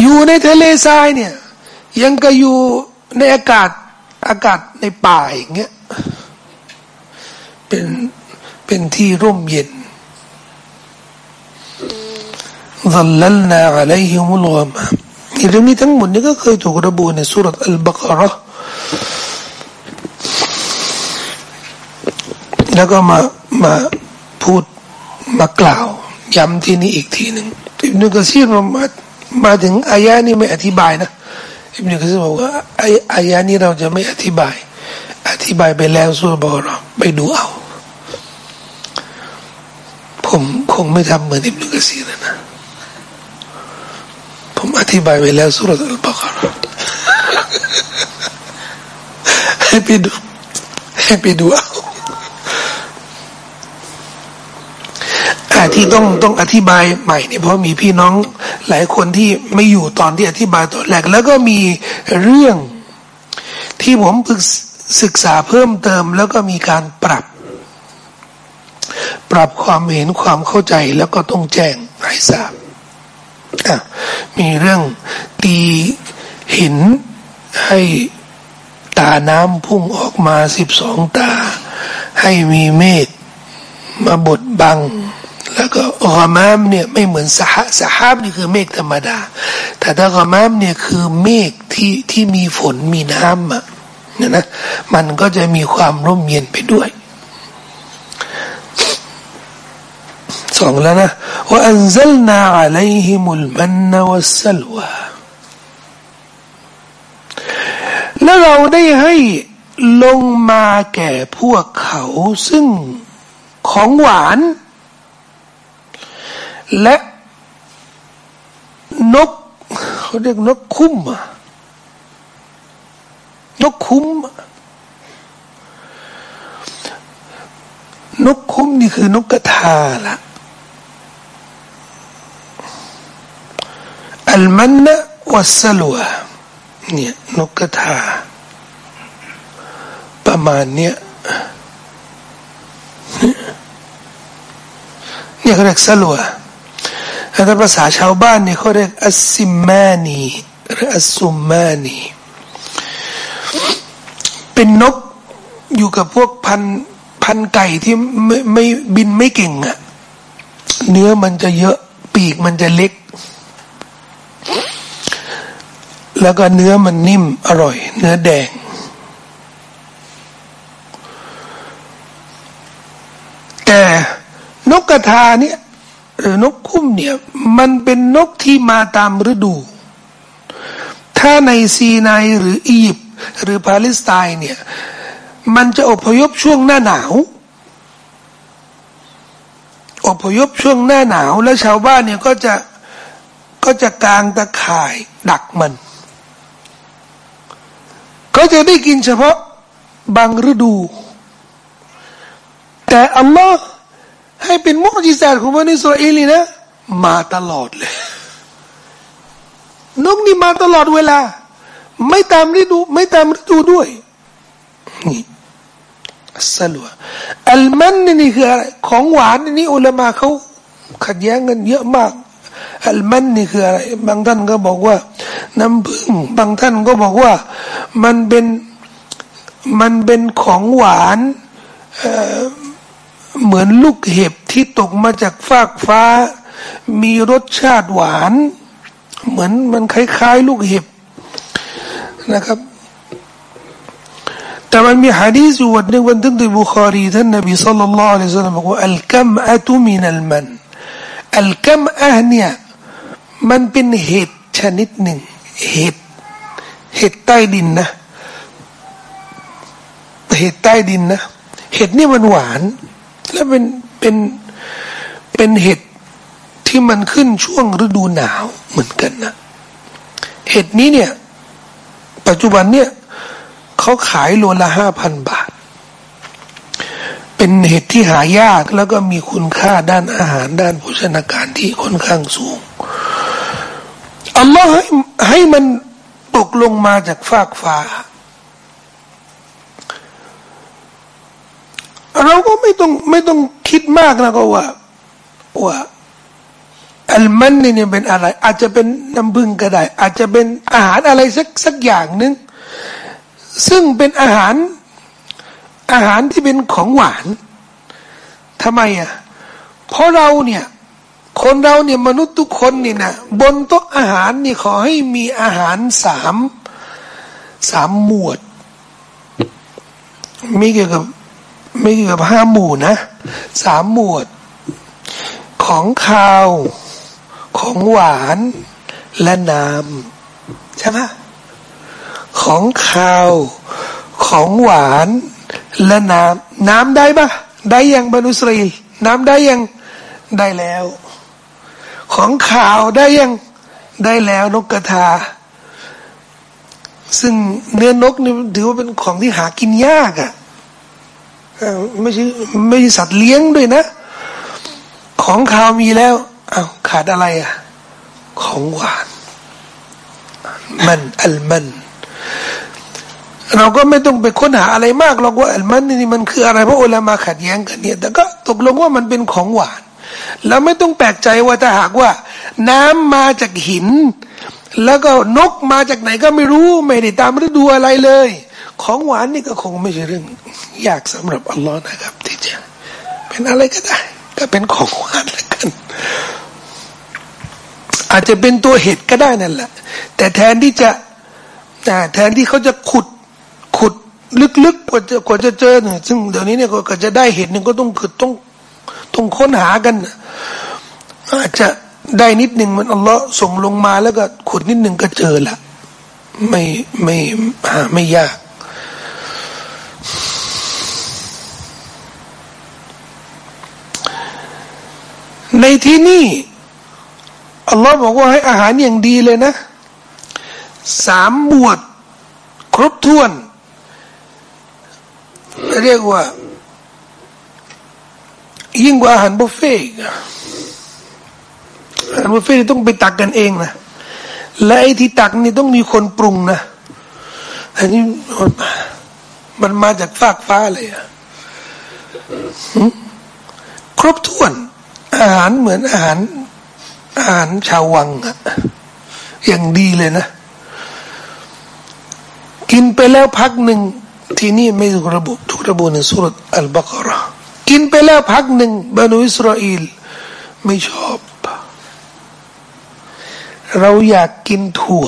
อยู่ในทะเลทรายเนี่ย ยังก็อยู่ในอากาศอากาศในป่าอย่างเงี้ยเป็นเป็นที่ร่มเย็น ظللنا عليهم الغمام เรื่องนี้ทั้งหมดนี้ก็เคยถูกระบุในสุรษอัลบากร แล้วก็มามาพูดมากล่าวย้ำที่นี่อีกทีหนึ่งอิบนุกะซีรมา มาถึงอายะนี้ไม่อธิบายนะอิบนุกะซีบอกว่าอายะนี้เราจะไม่อธิบาย อธิบายไปแล้วสุรบอรไปดูเอา ผมคงไม่ทำเหมือนอิบนุกะซีรนะผมอธิบายไปแล้วสุรอัลบากรให้ไปดูให้ไปดูเอา ที่ต้องต้องอธิบายใหม่เนี่ยเพราะมีพี่น้องหลายคนที่ไม่อยู่ตอนที่อธิบายตอนแรกแล้วก็มีเรื่องที่ผมศึกษาเพิ่มเติม แล้วก็มีการปรับ ปรับความเห็นความเข้าใจแล้วก็ต้องแจ้งให้ทราบมีเรื่องตีหินให้ตาน้ำพุ่งออกมาสิบสองตา ให้มีเมฆมาบดบัง แล้วก็กอมามเนี่ยไม่เหมือนสหสหาบนี่คือเมฆธรรมดา แต่ถ้ากอมามเนี่ยคือเมฆที่ที่มีฝนมีน้ำอะเนี่ยนะมันก็จะมีความร่มเย็นไปด้วยสองแล้วนะว่าอันซัลนาอะลัยฮิมุลมันนวัสลวาแล้วเราได้ให้ลงมาแก่พวกเขาซึ่งของหวาน และนกเขาเรียกนกคุ้มอะนกคุ้ม นกคุ้มนี่คือนกกระทาละอัลมันนะวัสลัวเนี่ยนกกระทา ประมาณเนี้ยเนี่ยเขาเรียกสลัว ถ้าภาษาชาวบ้านเนี่ยเขาเรียกอัสซิมานีหรืออัสซุมมานีเป็นนกอยู่กับพวกพันพันไก่ที่ไม่ไม่บินไม่เก่งอะเนื้อมันจะเยอะปีกมันจะเล็ก แล้วก็เนื้อมันนิ่มอร่อย เนื้อแดง แต่นกกระทาเนี่ย นกคุ้มเนี่ยมันเป็นนกที่มาตามฤดู ถ้าในซีนายหรืออียิปต์หรือปาเลสไตน์เนี่ยมันจะอพยพช่วงหน้าหนาว อพยพช่วงหน้าหนาว แล้วชาวบ้านเนี่ยก็จะก็จะกางตะข่ายดักมัน ก็จะได้กินเฉพาะบางฤดู แต่อัลลอฮ์ ให้เป็นมุจิซาของบันิสราเอลนะ มาตลอดเลยนกนี่มาตลอดเวลา ไม่ตามฤดู ไม่ตามฤดูด้วยนี่สลัวอัลมันนี่คืออะไรของหวานนี่อุลามาเขาขัดแย้งกันเยอะมาก อัลมันนี่คืออะไร บางท่านก็บอกว่า น้ำผึ้งบางท่านก็บอกว่า มันเป็นมันเป็นของหวาน เหมือนลูกเห็บที่ตกมาจากฟากฟ้า มีรสชาติหวาน เหมือนมันคล้ายๆ ลูกเห็บนะครับ แต่มันมีฮะดีษอยู่วันหนึ่งวันทึงในบุคารีท่านนบีสัลลัลลอฮุอะลัยฮิสซาลลัมบอกว่าอัลกัมอะตุมินัลมันอัลกัมอะเนี่ยมันเป็นเห็ดชนิดหนึ่ง เห็ดเห็ดใต้ดินนะ เห็ดใต้ดินนะ เห็ดนี่มันหวาน และเป็นเป็นเป็นเห็ดที่มันขึ้นช่วงฤดูหนาวเหมือนกันนะเห็ดนี้เนี่ย ปัจจุบันเนี่ยเขาขายโลละห้าพันบาท เป็นเห็ดที่หายากแล้วก็มีคุณค่าด้านอาหารด้านโภชนาการที่ค่อนข้างสูงอัลลอฮ์ให้ให้มันตกลงมาจากฟากฟ้า เราก็ไม่ต้องไม่ต้องคิดมากนะก็ว่าว่าอัลมันนี่เนี่ยเป็นอะไร อาจจะเป็นน้ำพึ่งก็ได้ อาจจะเป็นอาหารอะไรสักสักอย่างหนึ่งซึ่งเป็นอาหารอาหารที่เป็นของหวานทำไมอะเพราะเราเนี่ย คนเราเนี่ยมนุษย์ทุกคนนี่นะบนโต๊ะอาหารนี่ขอให้มีอาหารสามสามหมวด มีเกี่ยวกับ ไม่เกือบห้าหมู่นะสามหมวด ของขาว ของหวานและน้ำใช่ไหมของขาว ของหวานและน้ำน้ำได้ปะได้ยังบรรุสรี น้ำได้ยังได้แล้ว ของขาวได้ยังได้แล้วนกกระทา ซึ่งเนื้อนกนี่ถือว่าเป็นของที่หากินยากอะ่ะ ไม่ใช่ไม่ใช่สัตว์เลี้ยงด้วยนะ ของขาวมีแล้วอา้าวขาดอะไรอะ ของหวาน มันอัลมัน เราก็ไม่ต้องไปค้นหาอะไรมากหรอกว่าอัลมันนี่มันคืออะไรเพราะอุลามาขัดแย้งกันเนี่ย แต่ก็ตกลงว่ามันเป็นของหวาน แล้วไม่ต้องแปลกใจว่าถ้าหากว่า น้ำมาจากหิน แล้วก็นกมาจากไหนก็ไม่รู้ ไม่ได้ตามฤดูอะไรเลย ของหวานนี่ก็คงไม่ใช่เรื่องยากสำหรับอัลลอฮ์นะครับที่จะเป็นอะไรก็ได้ ก็เป็นของหวานแล้วกัน อาจจะเป็นตัวเห็ดก็ได้นั่นแหละ แต่แทนที่จะแทนที่เขาจะขุดขุดลึกๆกว่าจะกว่าจะเจอเนี่ยซึ่งเดี๋ยวนี้เนี่ยก็จะได้เห็ดหนึ่งก็ต้องขุดต้องต้องค้นหากันอาจจะได้นิดหนึ่งมันอัลลอฮ์ส่งลงมาแล้วก็ขุดนิดหนึ่งก็เจอละไม่ไม่หาไม่ยาก ในที่นี้อัลลอฮ์บอกว่าให้อาหารอย่างดีเลยนะสามบวชครบถ้วน เรียกว่า ยิ่งกว่าอาหารบุฟเฟ่อาหารบุฟเฟ่ต้องไปตักกันเองนะและไอ้ที่ตักนี่ต้องมีคนปรุงนะอันนี้มันมาจากฟากฟ้าเลยอะครบถ้วน อาหารเหมือนอาหาร อาหารชาววังอะอย่างดีเลยนะ กินไปแล้วพักหนึ่งที่นี่ไม่ถูกระบุถูกระบุในสุรอัลบากรากินไปแล้วพักหนึ่งบรรดอิสราเอลไม่ชอบ เราอยากกินถั่ว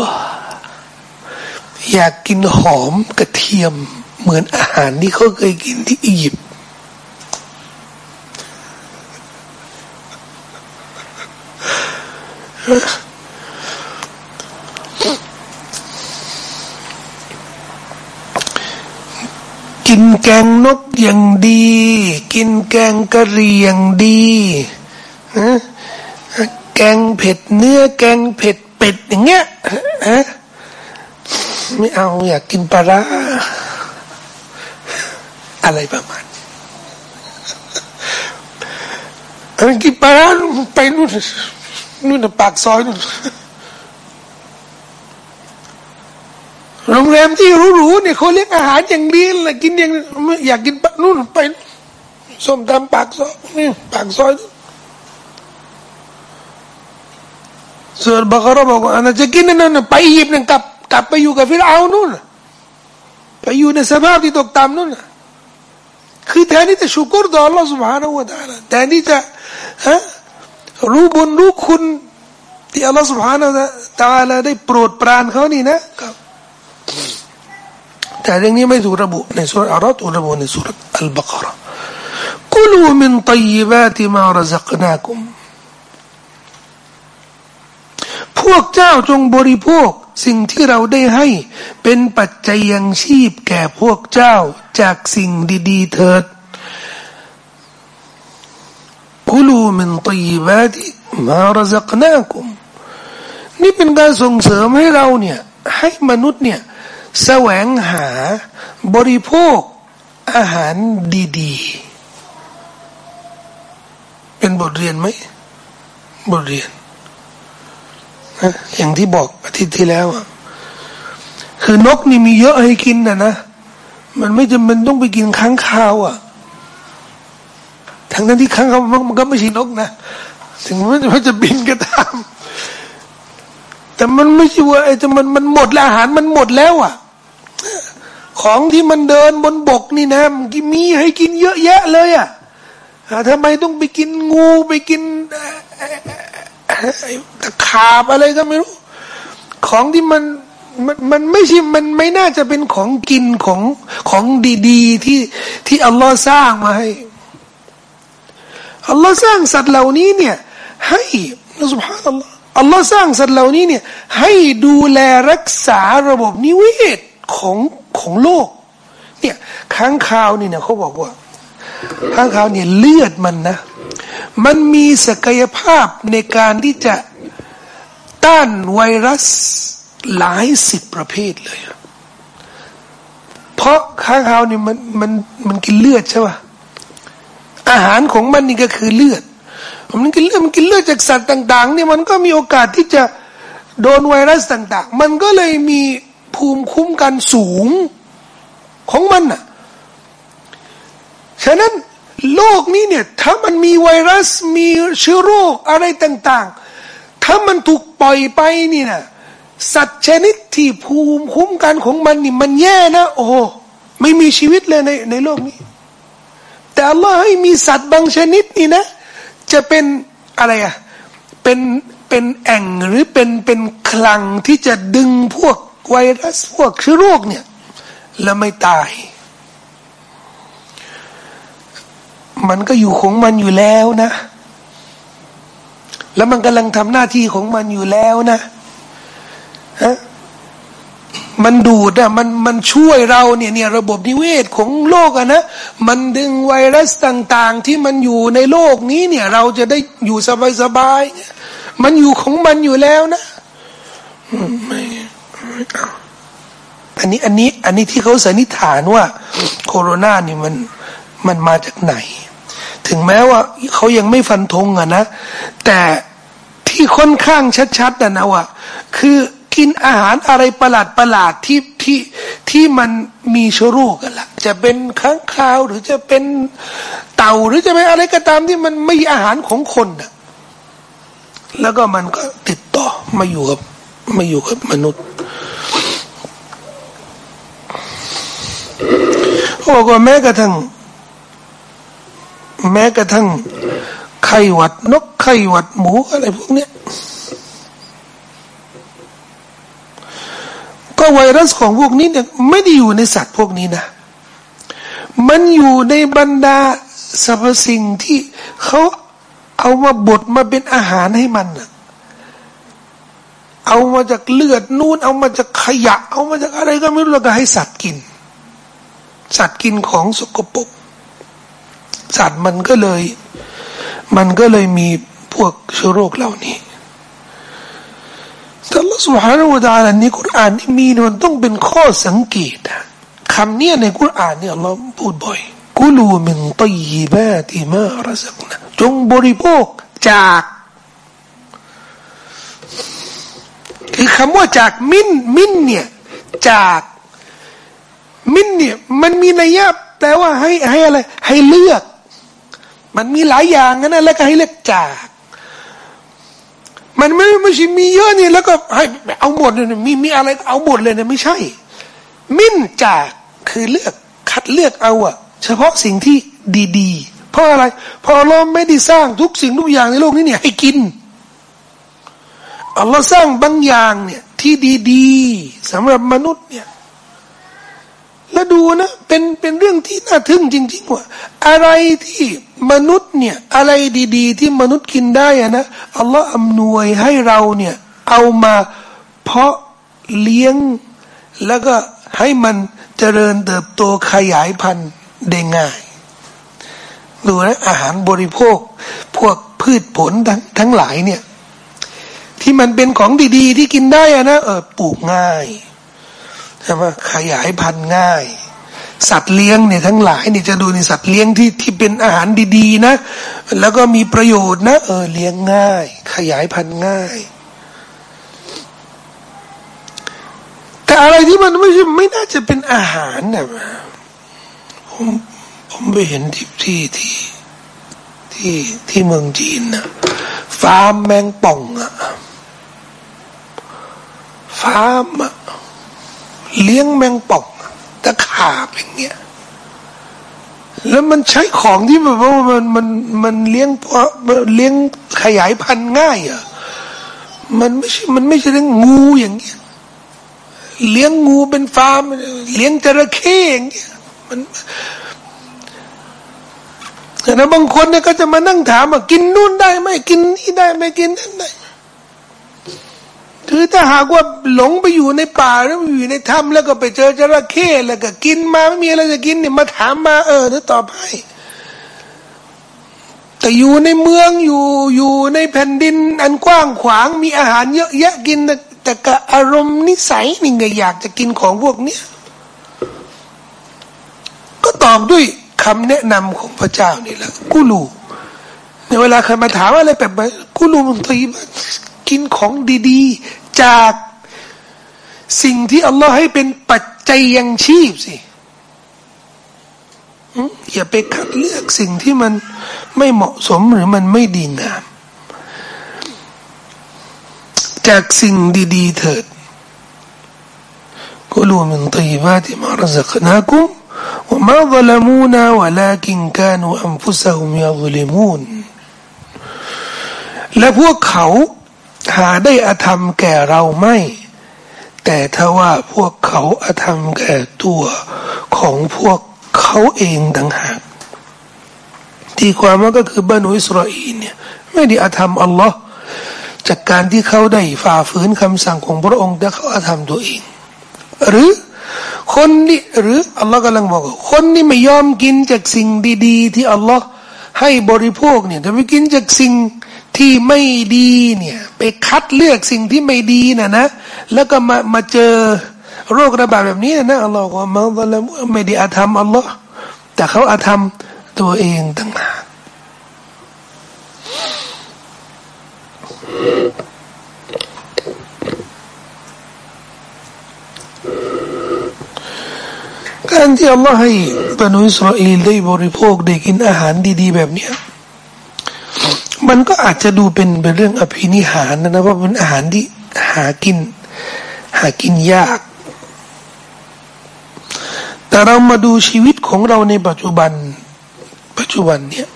อยากกินหอมกระเทียม เหมือนอาหารที่เขาเคยกินที่อียิปต์ กินแกงนกอย่างดี กินแกงกะหรี่อย่างดีนะแกงเผ็ดเนื้อ แกงเผ็ดเป็ดอย่างเงี้ยฮะไม่เอาอยากกินปลาอะไรประมาณกินปลาไปนู่น นู่นปากซอยนู่นโรงแรมที่หรูๆเนี่ยเขาเลี้ยงอาหารอย่างดีเลยกินอย่างอยากกินปะนู่นไปส้มตำปากซอยนี่ปากซอยส่วนบัครบอกว่าอันจะกินนั่นไปอียิปต์เนี่ยกลับกลับไปอยู่กับฟิลเอานู่นไปอยู่ในสภาพที่ตกต่ำนู่นคือแทนที่จะชูกรต่อ Allah سبحانه และ تعالى แทนที่จะฮะ รู้บุญรู้คุณ ที่อัลลอฮฺสุบฮานาตาลาได้โปรดปรานเขานี่นะครับแต่เรื่องนี้ไม่ถูกระบุในสุรอาระถูระบุในสุรอัลบากระกุลูมินตัยบาติมารซักนาคุมพวกเจ้าจงบริโภคสิ่งที่เราได้ให้เป็นปัจจัยยังชีพแก่พวกเจ้าจากสิ่งดี ๆ เถิด ลูมินตีบาติมารซักนาคุมนี่เป็นการส่งเสริมให้เราเนี่ย ให้มนุษย์เนี่ย แสวงหาบริโภคอาหารดีๆ เป็นบทเรียนไหม บทเรียนอย่างที่บอกอาทิตย์ที่แล้วคือนกนี่มีเยอะให้กินนะนะ มันไม่จำเป็นต้องไปกินค้างคาวอะ ทั้งนั้นที่ค้างคามันก็ไม่ใช่นกนะถึงมันจะบินก็ตามแต่มันไม่ใช่ว่าไอ้จะมันมันหมดแล้วอาหารมันหมดแล้วอะ ของที่มันเดินบนบกนี่นะมันมีให้กินเยอะแยะเลยอะทำไมต้องไปกินงูไปกินตะขาบอะไรก็ไม่รู้ ของที่มันมันมันไม่ใช่ มันไม่น่าจะเป็นของกินของของดี ๆ ที่ที่อัลลอฮ์สร้างมาให้ อัลลอฮ์สร้างสัตว์เหล่านี้เนี่ยให้นะสุบฮานัลลอฮ์อัลลอฮ์สร้างสัตว์เหล่านี้เนี่ยให้ดูแลรักษาระบบนิเวศของของโลกเนี่ยค้างคาวนี่เนี่ยเขาบอกว่าค้างคาวเนี่ยเลือดมันนะ มันมีศักยภาพในการที่จะต้านไวรัสหลายสิบประเภทเลย เพราะค้างคาวนี่มันมันมันกินเลือดใช่ป่ะ อาหารของมันนี่ก็คือเลือด มันกินเลือดมันกินเลือดจากสัตว์ต่าง ๆ เนี่ยมันก็มีโอกาสที่จะโดนไวรัสต่าง ๆ มันก็เลยมีภูมิคุ้มกันสูงของมันน่ะ ฉะนั้นโลกนี้เนี่ยถ้ามันมีไวรัสมีเชื้อโรคอะไรต่าง ๆ ถ้ามันถูกปล่อยไปนี่นะสัตว์ชนิดที่ภูมิคุ้มกันของมันนี่มันแย่นะ โอ้ไม่มีชีวิตเลยในในโลกนี้ แต่อัลลอฮ์ให้มีสัตว์บางชนิดนี่นะ จะเป็นอะไรอะเป็นเป็นแอ่งหรือเป็นเป็นคลังที่จะดึงพวกไวรัสพวกเชื้อโรคเนี่ย แล้วไม่ตาย มันก็อยู่ของมันอยู่แล้วนะ แล้วมันกำลังทำหน้าที่ของมันอยู่แล้วนะฮะ มันดูดอะมันมันช่วยเราเนี่ยเนี่ยระบบนิเวศของโลกอะนะมันดึงไวรัสต่างๆ ที่มันอยู่ในโลกนี้เนี่ย เราจะได้อยู่สบายๆมันอยู่ของมันอยู่แล้วนะอันนี้อันนี้ อันนี้ที่เขาสันนิษฐานว่า โคโรนาเนี่ยมันมันมาจากไหน ถึงแม้ว่าเขายังไม่ฟันธงอะนะ แต่ที่ค่อนข้างชัดๆนะนะว่าคือ กินอาหารอะไรประหลาดประหลาดที่ที่ที่มันมีเชื้อโรคกันละจะเป็นค้างคาวหรือจะเป็นเต่าหรือจะเป็นอะไรก็ตามที่มันไม่อาหารของคนอะแล้วก็มันก็ติดต่อมาอยู่กับมาอยู่กับมนุษย์เขาบอกว่าแม้กระทั่งแม้กระทั่งไข้หวัดนกไข้หวัดหมูอะไรพวกเนี้ย ก็ไวรัสของพวกนี้เนี่ยไม่ได้อยู่ในสัตว์พวกนี้นะ มันอยู่ในบรรดาสรรพสิ่งที่เขาเอามาบดมาเป็นอาหารให้มันเอามาจากเลือดนู่น เอามาจากขยะ เอามาจากอะไรก็ไม่รู้แล้วก็ให้สัตว์กิน สัตว์กินของสกปรกสัตว์มันก็เลย มันก็เลยมีพวกเชื้อโรคเหล่านี้ แต่ละสุฮานะวะตาลในกุรอานนี่มีมันต้องเป็นข้อสังเกตคำนี้ในกุรอานเนี่ยเราพูดบ่อยกุลูมินตยีบาติมารสักนะจงบริโภคจากคือคำว่าจากมินมินเนี่ยจากมินเนี่ยมันมีนัยยะแปลว่าให้ให้อะไร ให้เลือก มันมีหลายอย่างนะแล้วก็ให้เลือกจาก มันไม่ไม่ใช่มีเยอะนี่แล้วก็ให้เอาหมดเลยมีมีอะไรเอาหมดเลยเนี่ยไม่ใช่ มินจากคือเลือกคัดเลือกเอาอะเฉพาะสิ่งที่ดีๆ เพราะอะไรเพราะเราไม่ได้สร้างทุกสิ่งทุกอย่างในโลกนี้เนี่ยให้กินอัลลอฮ์สร้างบางอย่างเนี่ยที่ดี ๆสำหรับมนุษย์เนี่ย แล้วดูนะ เป็นเป็นเรื่องที่น่าทึ่งจริง ๆ ว่า อะไรที่มนุษย์เนี่ย อะไรดีๆ ที่มนุษย์กินได้อะนะอัลลอฮ์อำนวยให้เราเนี่ย เอามาเพาะเลี้ยง แล้วก็ให้มันเจริญเติบโตขยายพันธุ์ได้ง่าย ดูนะอาหารบริโภค พวกพืชผลทั้งทั้งหลายเนี่ย ที่มันเป็นของดี ๆ ที่กินได้อะนะเออปลูกง่าย ใช่ไหมขยายพันธุ์ง่าย สัตว์เลี้ยงเนี่ยทั้งหลายนี่จะดูในสัตว์เลี้ยงที่ที่เป็นอาหารดีๆนะ แล้วก็มีประโยชน์นะ เออเลี้ยงง่าย ขยายพันธุ์ง่าย แต่อะไรที่มันไม่ใช่ไม่น่าจะเป็นอาหารนะผมผมไปเห็นที่ที่ที่ที่ที่เมืองจีนนะฟาร์มแมงป่องอะฟาร์มอะ เลี้ยงแมงป่องตะขาบอย่างเงี้ยแล้วมันใช้ของที่แบบว่ามันมันมันเลี้ยงเพราะเลี้ยงขยายพันธุ์ง่ายอะมันไม่ใช่มันไม่ใช่เรื่องงูอย่างเงี้ยเลี้ยงงูเป็นฟาร์ม เลี้ยงจระเข้อย่างเงี้ยมันแต่บางคนเนี่ยก็จะมานั่งถามว่ากินนู่นได้ไหมกินนี่ได้ไหมกินนั่นได้ คือถ้าหากว่าหลงไปอยู่ในป่าหรืออยู่ในถ้ำแล้วก็ไปเจอจระเข้แล้วก็กินมาไม่มีอะไรจะกินเนี่ยมาถามมาเออเดี๋ยวตอบให้แต่อยู่ในเมืองอยู่อยู่ในแผ่นดินอันกว้างขวางมีอาหารเยอะแยะกิน แต่กอารมณ์นิสัยนี่ไงอยากจะกินของพวกเนี้ยก็ตอบด้วยคำแนะนำของพระเจ้านี่แหละกูรูในเวลาใครมาถามอะไรแบบกูรูมันตีกินของดี จากสิ่งที่อัลลอฮ์ให้เป็นปัจจัยยังชีพสิอย่าไปคัดเลือกสิ่งที่มันไม่เหมาะสมหรือมันไม่ดีงาม จากสิ่งดีๆเถิดกุลูมินตีบาติมารซักนาคุม وما ظلمونا ولكن كانوا أنفسهم يظلمون และพวกเขา หาได้อธรรมแก่เราไม่ แต่ถ้าว่าพวกเขาอธรรมแก่ตัวของพวกเขาเองต่างหากที่ความว่าก็คือบรรดอิสราเอลเนี่ยไม่ได้อธรรมอัลลอฮ์จากการที่เขาได้ฝ่าฝืนคำสั่งของพระองค์แต่เขาอาธรรมตัวเอง หรือคนนี่หรืออัลลอฮ์กำลังบอกคนนี่ไม่ยอมกินจากสิ่งดี ๆ ที่อัลลอฮ์ให้บริโภคเนี่ยแต่ไปกินจากสิ่ง ที่ไม่ดีเนี่ย ไปคัดเลือกสิ่งที่ไม่ดีนะนะ แล้วก็มามาเจอโรคระบาดแบบนี้นะอัลลอฮ์ว่ามัลลไม่ได้อาธรรมอัลลอฮ์แต่เขาอาธรรมตัวเองต่างหากการที่อัลลอฮ์ให้บรรดอิสราเอลได้บริโภคได้กินอาหารดีๆแบบเนี้ย มันก็อาจจะดูเป็นเป็นเรื่องอภินิหารนะนะว่าเป็นอาหารที่หากิน หากินยาก แต่เรามาดูชีวิตของเราในปัจจุบัน ปัจจุบันเนี่ย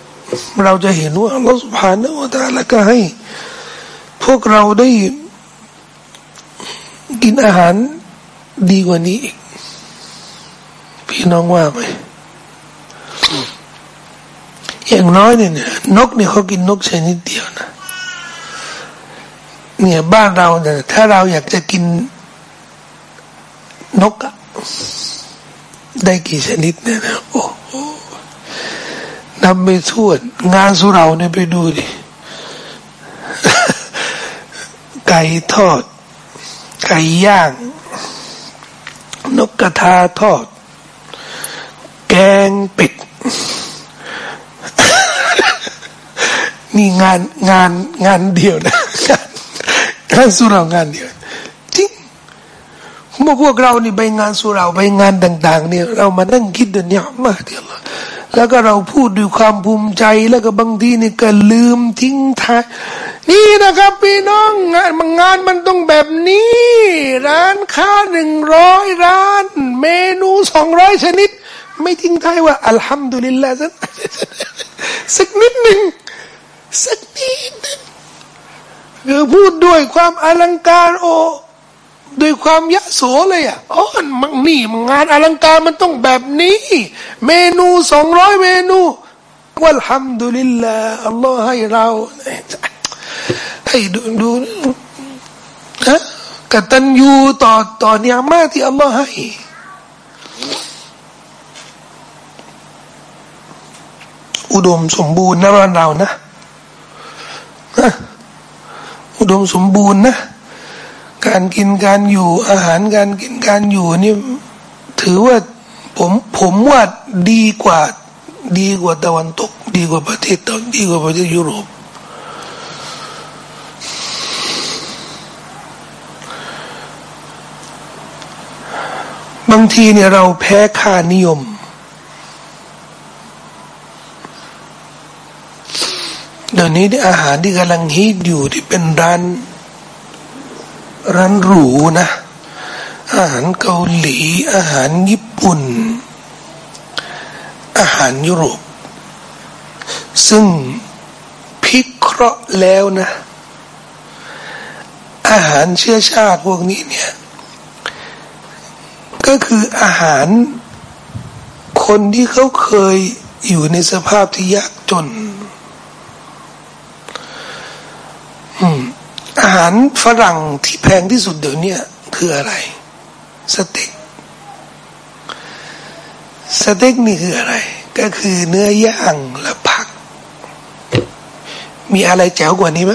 เราจะเห็นว่าอัลลอฮฺสุบฮานะอัลลอฮฺก็ให้ พวกเราได้กินอาหารดีกว่านี้อีกพี่น้องว่าไหม อย่างน้อยเนี่ยนกเนี่ยเขากินนกชนิดเดียวนะเนี่ยบ้านเราเนี่ยถ้าเราอยากจะกินนกอะได้กี่ชนิดเนี่ยนะโอ้โหนับไม่ถ้วนงานสุเราเนี่ยไปดูดิไก่ทอด ไก่ย่าง นกกระทาทอด แกงเป็ด นี่งานงานงานเดียวนะงานสุรางานเดียวจริงเมื่อพวกเรานี่ไปงานสุราไปงานต่าง ๆ เนี่ย เรามานั่งคิดเดี๋ยวมากเดียวแล้วก็เราพูดด้วยความภูมิใจแล้วก็บางทีนี่ก็ลืมทิ้งท้ายนี่นะครับพี่น้องงานงานมันต้องแบบนี้ ร้านค้าหนึ่งร้อยร้าน เมนูสองร้อยชนิด ไม่ทิ้งท้ายว่าอัลฮัมดุลิลลาห์สักนิดหนึ่ง สักนิดนึงคือพูดด้วยความอลังการโอ้ด้วยความยะโสเลยอะอ๋อมันนี่งานอลังการมันต้องแบบนี้ เมนูสองร้อยเมนูวัลฮัมดุลิลลาอัลลอฮ์ให้เรา ให้ดูดูฮะกตัญญูต่อต่อเนียมาที่อัลลอฮ์ให้อุดมสมบูรณ์นะบ้านเรานะ อุดมสมบูรณ์นะ การกินการอยู่อาหารการกินการอยู่นี่ถือว่าผมผมว่าดีกว่าดีกว่าตะวันตก ดีกว่าประเทศตอนดีกว่าประเทศยุโรปบางทีเนี่ยเราแพ้ค่านิยม ดี๋ยวนี้อาหารที่กำลังฮิตอยู่ที่เป็นร้านร้านหรูนะ อาหารเกาหลี อาหารญี่ปุ่น อาหารยุโรป ซึ่งพิเคราะห์แล้วนะ อาหารเชื้อชาติพวกนี้เนี่ย ก็คืออาหารคนที่เขาเคยอยู่ในสภาพที่ยากจน อืม อาหารฝรั่งที่แพงที่สุดเดี๋ยวนี้คืออะไร สเต็ก สเต็กนี่คืออะไร ก็คือเนื้อย่างและผัก มีอะไรแจ๋วกว่านี้ไหม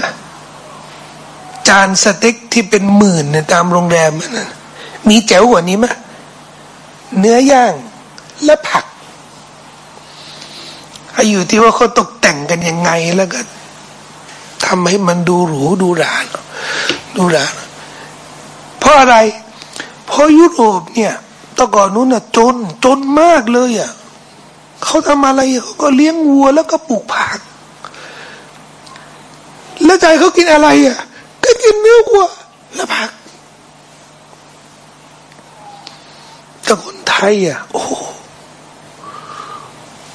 จานสเต็กที่เป็นหมื่นในตามโรงแรมนั่นมีแจ๋วกว่านี้ไหมเนื้อย่างและผักอยู่ที่ว่าเขาตกแต่งกันยังไงแล้วก็ ทำให้มันดูหรูดูหราดูหราเพราะอะไร เพราะยุโรปเนี่ยตะก่อนนู้นน่ะจนจนมากเลยอะเขาทำอะไรเขาก็เลี้ยงวัวแล้วก็ปลูกผัก แล้วใจเขากินอะไรอะก็กินเนื้อวัวและผักแต่คนไทยอะโอ้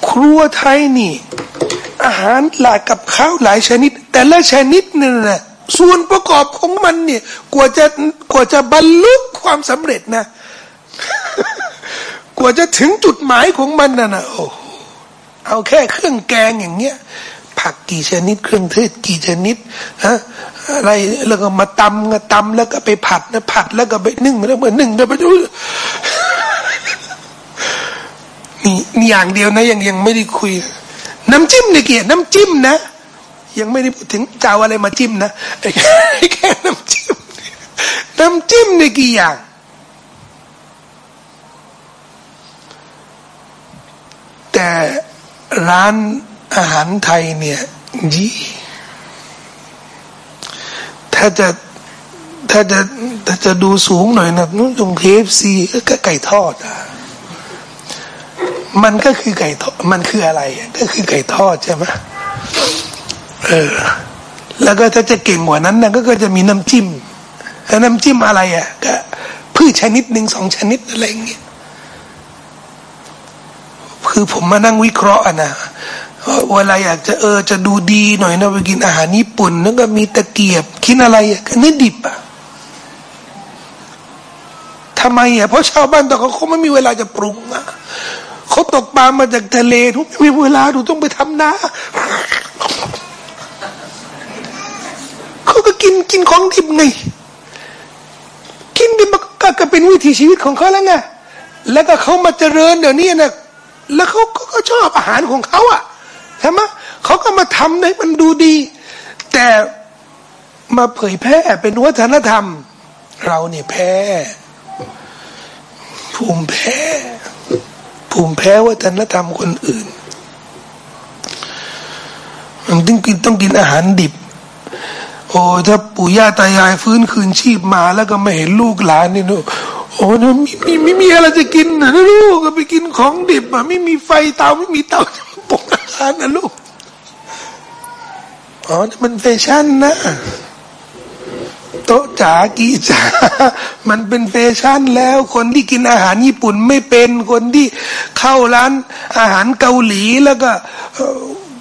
ครัวไทยนี่ อาหารหลากกับข้าวหลายชนิด แต่ละชนิดนี่นะส่วนประกอบของมันเนี่ยกว่าจะกว่าจะบรรลุความสำเร็จนะ กว่าจะถึงจุดหมายของมันนะนะโอ้เอาแค่เครื่องแกงอย่างเงี้ย ผักกี่ชนิด เครื่องเทศกี่ชนิดฮะอะไรแล้วก็มาตำก็ตำแล้วก็ไปผัดนะผัดแล้วก็ไปนึ่งแล้วมานึ่งแล้วไปดูนี่นี่อย่างเดียวนะยังยังไม่ได้คุย น้ำจิ้มเนี่ยเกียรน้ำจิ้มนะ ยังไม่ได้พูดถึงจะเอาอะไรมาจิ้มนะแค่น้ำจิ้มน้ำจิ้มในกี่อย่าง แต่ร้านอาหารไทยเนี่ยดีถ้าจะถ้าจะถ้าจะดูสูงหน่อยนะนุ่งตรงเคฟซีก็ไก่ทอดอะ มันก็คือไก่ทอดมันคืออะไร ก็คือไก่ทอดใช่ไหมเออ แล้วก็ถ้าจะเก่งกว่านั้นนะก็จะมีน้ำจิ้มแล้วน้ำจิ้มอะไรอะ ก็พืชชนิดหนึ่งสองชนิดอะไรอย่างเงี้ยคือผมมานั่งวิเคราะห์นะเวลาอยากจะเออจะดูดีหน่อยนะไปกินอาหารญี่ปุ่นแล้วก็มีตะเกียบกินอะไรอะก็เนื้อดิบอะทำไมอะเพราะชาวบ้านแต่เขาเขาไม่มีเวลาจะปรุงอะ เขาตกปลามาจากทะเลทุกมีเวลาดูต้องไปทำนาเขาก็กินกินของดิบไง กินดิบก็ก็เป็นวิถีชีวิตของเขาแล้วไงแล้วก็เขามาเจริญเดี๋ยวนี้นะแล้วเขาก็ชอบอาหารของเขาอะใช่ไหมเขาก็มาทำให้มันดูดี แต่มาเผยแพร่เป็นวัฒนธรรม เราเนี่ยแพ้ภูมิแพ้ ภูมิแพ้วัฒนธรรมคนอื่น มันต้องกินต้องกินอาหารดิบ โอ้ถ้าปู่ย่าตายายฟื้นคืนชีพมาแล้วก็ไม่เห็นลูกหลานนี่นูโอ้นะไม่ไม่มีอะไรจะกินนะลูกก็ไปกินของดิบอะไม่มีไฟเตาไม่มีเตาปรุงอาหารนะลูกอ๋อมันแฟชั่นนะ โต๊ะจ๋ากีจ๋ามันเป็นแฟชั่นแล้วคนที่กินอาหารญี่ปุ่นไม่เป็นคนที่เข้าร้านอาหารเกาหลีแล้วก็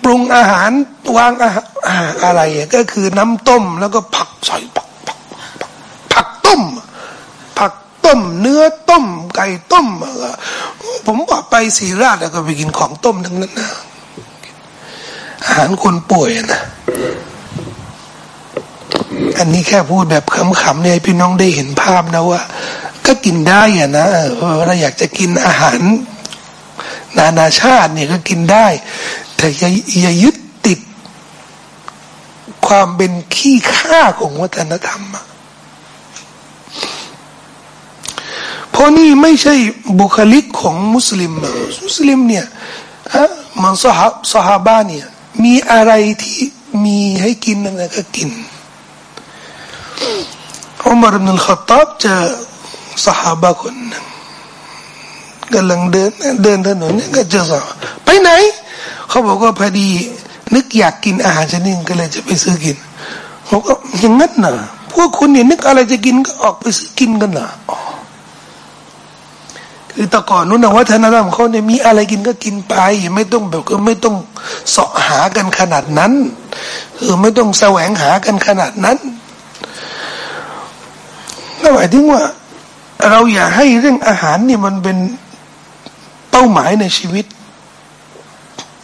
ปรุงอาหารวางอาหารอะไรก็คือน้ำต้มแล้วก็ผักใส่ผักผักผักต้ม ผักต้ม เนื้อต้ม ไก่ต้ม ผมบอกไปสีราชแล้วก็ไปกินของต้มทั้งนั้นนะอาหารคนป่วยนะ อันนี้แค่พูดแบบขำๆเนี่ยพี่น้องได้เห็นภาพนะว่า ก็กินได้อะนะเราอยากจะกินอาหาร นานาชาติเนี่ยก็กินได้ แต่อย่าอย่ายึดติด ความเป็นขี้ข้าของวัฒนธรรมอะเพราะนี่ไม่ใช่บุคลิกของมุสลิม มุสลิมเนี่ยมันสหสหบ้านเนี่ย มีอะไรที่มีให้กินนั่นก็กิน อุมารบินขัตตับเจอสหายคนหนึ่งกำลังเดินเดินถนนเนี่ยก็เจอสาวไปไหน เขาบอกว่าพอดี นึกอยากกินอาหารชนิดก็เลยจะไปซื้อกินเขาก็อย่างนั้นนะพวกคุณเนี่ยนึกอะไรจะกินก็ออกไปซื้อกินกันนะคือแต่ก่อนนู้นนะวัฒนธรรมเขาเนี่ยมีอะไรกินก็กินไป ไม่ต้องแบบก็ไม่ต้องเสาะหากันขนาดนั้นเออไม่ต้องแสวงหากันขนาดนั้น ก็หมายถึงว่า เราอย่าให้เรื่องอาหารนี่มันเป็นเป้าหมายในชีวิต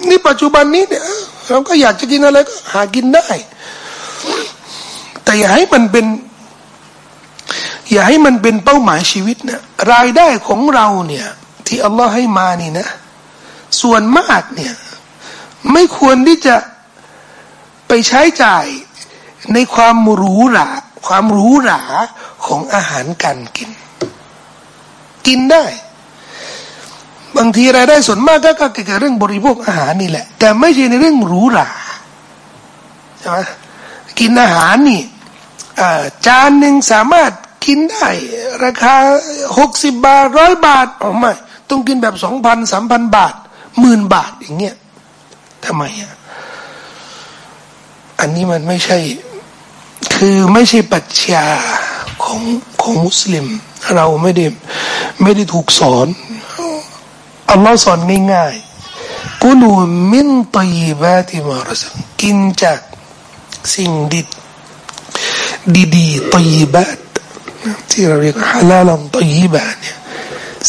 นี่ปัจจุบันนี้เนี่ยเราก็อยากจะกินอะไรก็หากินได้ แต่อย่าให้มันเป็น อย่าให้มันเป็นเป้าหมายชีวิตนะรายได้ของเราเนี่ย ที่อัลลอฮ์ให้มานี่นะ ส่วนมากเนี่ย ไม่ควรที่จะไปใช้จ่ายในความหรูหราความหรูหรา ของอาหารการกิน กินได้ บางทีรายได้ส่วนมากก็เกี่ยวกับเรื่องบริโภคอาหารนี่แหละ แต่ไม่ใช่ในเรื่องหรูหราใช่ไหมกินอาหารนี่จานหนึ่งสามารถกินได้ ราคาหกสิบบาทร้อยบาทอ๋อไม่ต้องกินแบบสองพันสามพันบาทหมื่นบาทอย่างเงี้ยทำไมอะอันนี้มันไม่ใช่ คือไม่ใช่ปัจญา ของของมุสลิม เราไม่ได้ไม่ได้ถูกสอนอัลลอฮ์สอนง่ายๆกุลูมินตีบาติมารสังกินจากสิ่งดีดีดีตีบาตที่เราเรียกฮาลาลังตีบาเนี่ย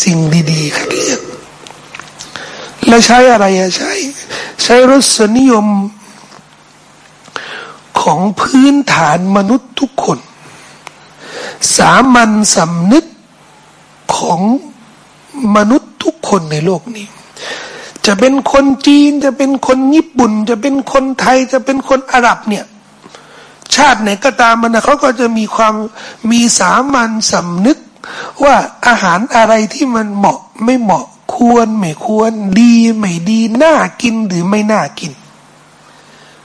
สิ่งดีๆคัดเลือกและใช้อะไรอะใช้ ใช้รสนิยมของพื้นฐานมนุษย์ทุกคน สามัญสำนึกของมนุษย์ทุกคนในโลกนี้ จะเป็นคนจีนจะเป็นคนญี่ปุ่น จะเป็นคนไทยจะเป็นคนอาหรับเนี่ย ชาติไหนก็ตามมันนะเขาก็จะมีความมีสามัญสำนึก ว่าอาหารอะไรที่มันเหมาะไม่เหมาะควรไม่ควรดีไม่ดีน่ากินหรือไม่น่ากิน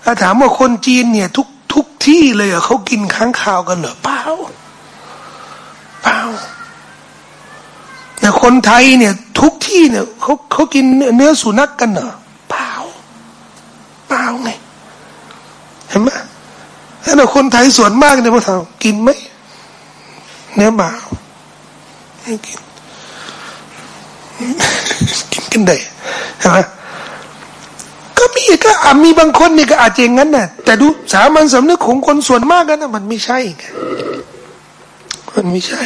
ถ้าถามว่าคนจีนเนี่ยทุกทุกที่เลยเขากินค้างคาวกันเหรอเปล่า เปล่าแต่คนไทยเนี่ย ทุกที่เนี่ยเขาเขากินเนื้อสุนัขกกันเหรอเปล่าเปล่าไงเห็นไหมแต่คนไทยส่วนมากเนี่ยพวกเรากินไหมเนื้อหมาไม่กินกินกันได้ใช่ไหมก็มีก็มีบางคนนี่ก็อาจจะงั้นนะแต่ดูสามัญสำนึกของคนส่วนมากกันนะมันไม่ใช่ไง มันไม่ใช่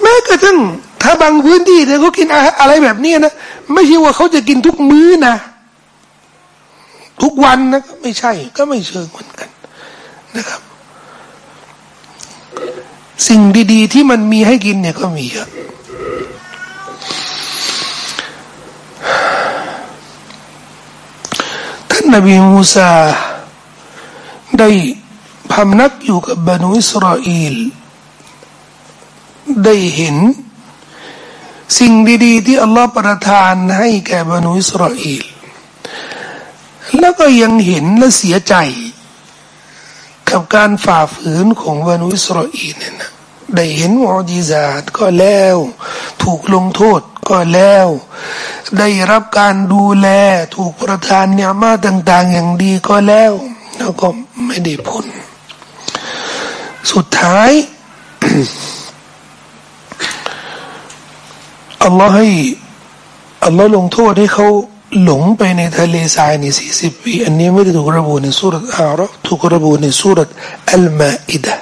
แม้กระทั่งถ้าบางพื้นที่เนี่ยเขากินอะไรแบบนี้นะไม่ใช่ว่าเขาจะกินทุกมื้อนะทุกวันนะก็ไม่ใช่ ก็ไม่เชิงเหมือนกันนะครับ สิ่งดีๆ ที่มันมีให้กินเนี่ยก็มีเยอะนบีมูซาได้พำนักอยู่กับบรรดอิสราเอล ได้เห็น สิ่งดี ๆ ที่อัลลอฮฺประทานให้แก่บรรดอิสราเอลแล้วก็ยังเห็นและเสียใจ กับการฝ่าฝืนของบรรดอิสราเอลเนี่ยนะได้เห็นมอจิซาตก็แล้ว ถูกลงโทษก็แล้ว ได้รับการดูแลถูกประทานเนี่ยมาต่าง ๆ อย่างดีก็แล้ว แล้วก็ไม่ได้ผลสุดท้าย อัลลอฮ์ให้อัลลอฮ์ลงโทษให้เขาหลงไปในทะเลทรายในสี่สิบปีอันนี้ไม่ได้ถูกระบุในสุรษอาระถูกระบุในสุรษอัลมาอิดะ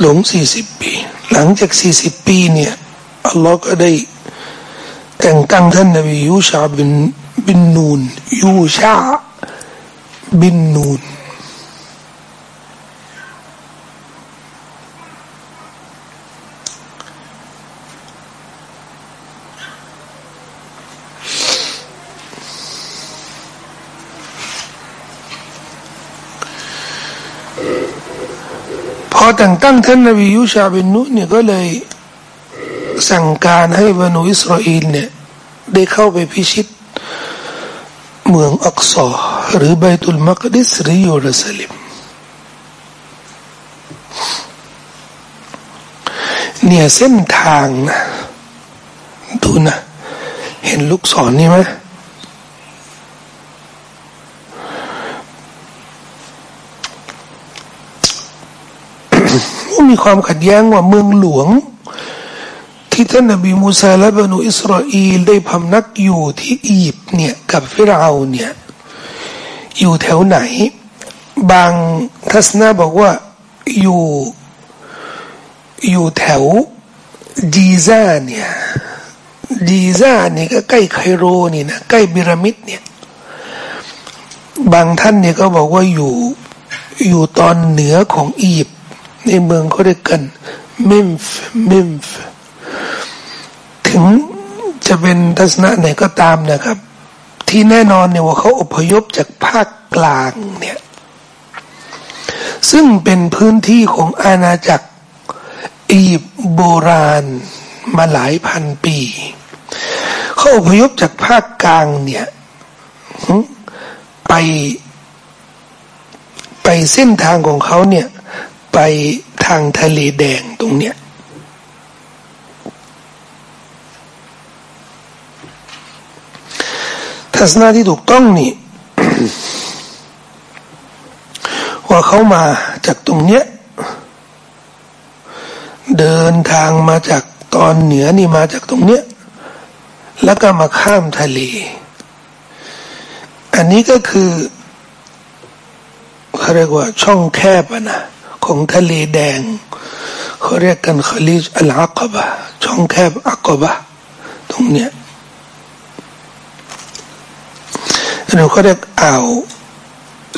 หลงสี่สิบปี หลังจากสี่สิบปีเนี่ยอัลลอฮ์ก็ได้แต่งตั้งท่านนบียูชาบินบินนูนยูชา บินนูนพอแต่งตั้งท่านนบียูชาบินนุเนี่ยก็เลยสั่งการให้บรรดอิสราเอลเนี่ยได้เข้าไปพิชิต เมืองอักษรหรือไบตุลมักดิสหรือยรูซาเล็มเนี่ยเส้นทางนะดูนะ เห็นลูกศรนนี่ไหมมีความขัดแย้งว่าเมืองหลวง ที่ท่านนบีมูซาและบรรดอิสราเอลได้พำนักอยู่ที่อียิปต์เนี่ยกับฟิรเอาเนี่ยอยู่แถวไหน บางทัศนะบอกว่าอยู่อยู่แถวจีซ่าเนี่ยจีซ่านี่ยก็ใกล้ไคโรนี่นะใกล้บิรามิดเนี่ยบางท่านเนี่ยก็บอกว่าอยู่อยู่ตอนเหนือของอียิปต์ในเมืองเขาเรียกกันเมมฟเมมฟ์ ถึงจะเป็นทัศนะไหนก็ตามนะครับ ที่แน่นอนเนี่ยว่าเขาอพยพจากภาคกลางเนี่ยซึ่งเป็นพื้นที่ของอาณาจักรอียิปต์โบราณมาหลายพันปี เขาอพยพจากภาคกลางเนี่ยไปไปเส้นทางของเขาเนี่ย ไปทางทะเลแดงตรงเนี้ย ทัศนะที่ถูกต้องนี่ว่าเขามาจากตรงเนี้ย เดินทางมาจากตอนเหนือนี่มาจากตรงเนี้ย แล้วก็มาข้ามทะเล อันนี้ก็คือเขาเรียกว่าช่องแคบนะของทะเลแดงเขาเรียกกันคลีจอัลอักบะช่องแคบอักบะตรงเนี้ย เราเขาเรียกอ่าว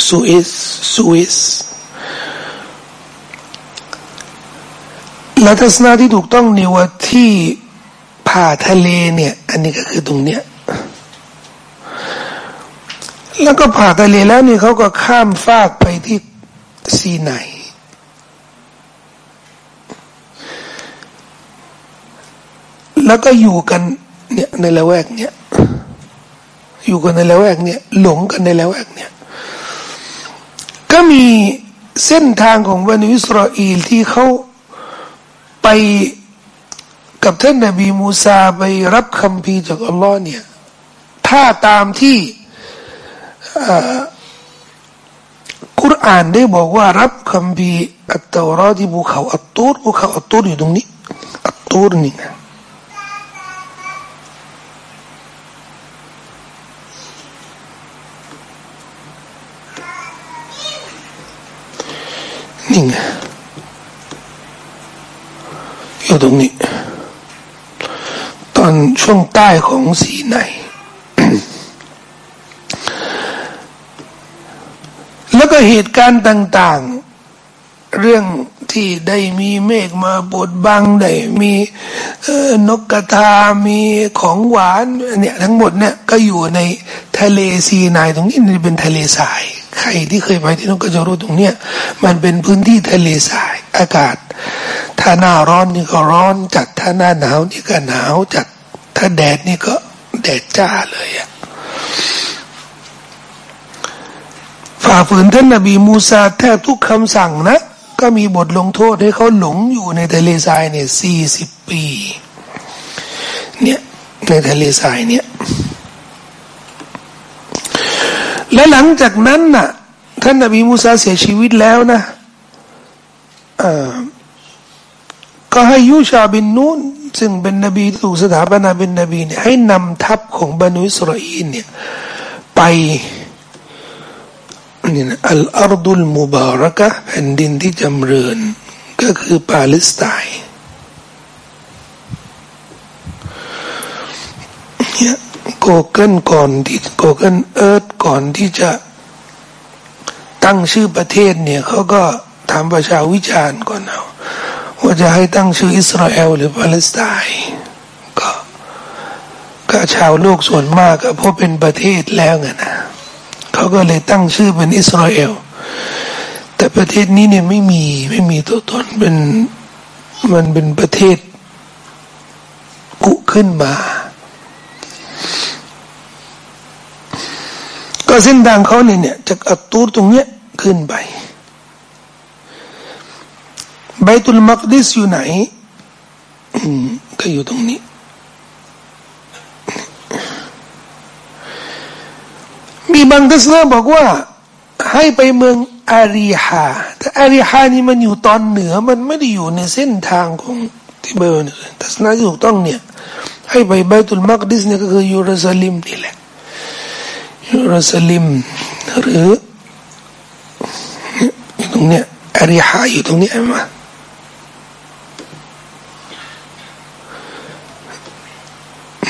สุอิสสุอิสและทัศนะที่ถูกต้องนี่ว่าที่ผ่าทะเลเนี่ย อันนี้ก็คือตรงเนี้ยแล้วก็ผ่าทะเลแล้วนี่เขาก็ข้ามฟากไปที่ซีไนแล้วก็อยู่กันเนี่ยในละแวกเนี่ย อยู่กันในละแวกเนี่ยหลงกันในละแวกเนี่ยก็มีเส้นทางของบรรดอิสราเอลที่เขาไปกับท่านนบีมูซาไปรับคำพีจากอัลลอฮ์เนี่ยถ้าตามที่กุรอานได้บอกว่ารับคำพีอัตตอรอที่ภูเขาอัตตูรภูเขาอัตตูรอยู่ตรงนี้อัตตูรนี่นะ นี่ไงอยู่ตรงนี้ ตอนช่วงใต้ของสีไหน แล้วก็เหตุการณ์ต่าง ๆ เรื่องที่ได้มีเมฆมาบดบังได้มีนกกระทามีของหวานเนี่ยทั้งหมดเนี่ยก็อยู่ในทะเลซีนายตรงนี้นี่เป็นทะเลทราย ใครที่เคยไปที่นกกระจารู้ตรงเนี้ยมันเป็นพื้นที่ทะเลทรายอากาศ ถ้าหน้าร้อนนี่ก็ร้อนจัดถ้าหน้าหนาวนี่ก็หนาวจัดถ้าแดดนี่ก็แดดจ้าเลยอะฝ่าฝืนท่านนบีมูซาแทบทุกคำสั่งนะ ก็มีบทลงโทษให้เขาหลงอยู่ในทะเลทรายเนี่ยสี่สิบปี เนี่ยในทะเลทรายเนี่ย และหลังจากนั้นน่ะ ท่านนบีมูซาเสียชีวิตแล้วนะก็ให้ยูชะอ์บินนูนซึ่งเป็นนบีถูกสถาปนาเป็นนบีเนี่ยให้นำทัพของบนีอิสราเอลเนี่ยไปนี่นะالأرض المباركة แผ่นดินที่จำเริญ ก็คือปาเลสไตน์เนี่ย โกเกิลก่อนที่ Google Earth ก่อนที่จะตั้งชื่อประเทศเนี่ยเขาก็ทำประชาวิจารณ์ก่อนเอาว่าจะให้ตั้งชื่ออิสราเอลหรือปาเลสไตน์ก็ก็ชาวโลกส่วนมากก็เพราะเป็นประเทศแล้วไงนะเขาก็เลยตั้งชื่อเป็นอิสราเอลแต่ประเทศนี้เนี่ยไม่มีไม่มีตัวตนเป็นมันเป็นประเทศกุขึ้นมา ก็เส้นทางเขาเนี่ยเนี่ยจากอัตูรตรงเนี้ยขึ้นไปไบตุลมักดิสอยู่ไหนก็อยู่ตรงนี้ มีบางทัศนะบอกว่า ให้ไปเมืองอารีฮาแต่อารีฮานี่มันอยู่ตอนเหนือมันไม่ได้อยู่ในเส้นทางของที่เบอร์ทัศนะที่ถูกต้องเนี่ย ให้ไปไบตุลมักดิสเนี่ยก็คือยูรูซาลิมนี่แหละ ยูรูซาลิมหรือตรงเนี้ยอาริฮาอยู่ตรงนี้มา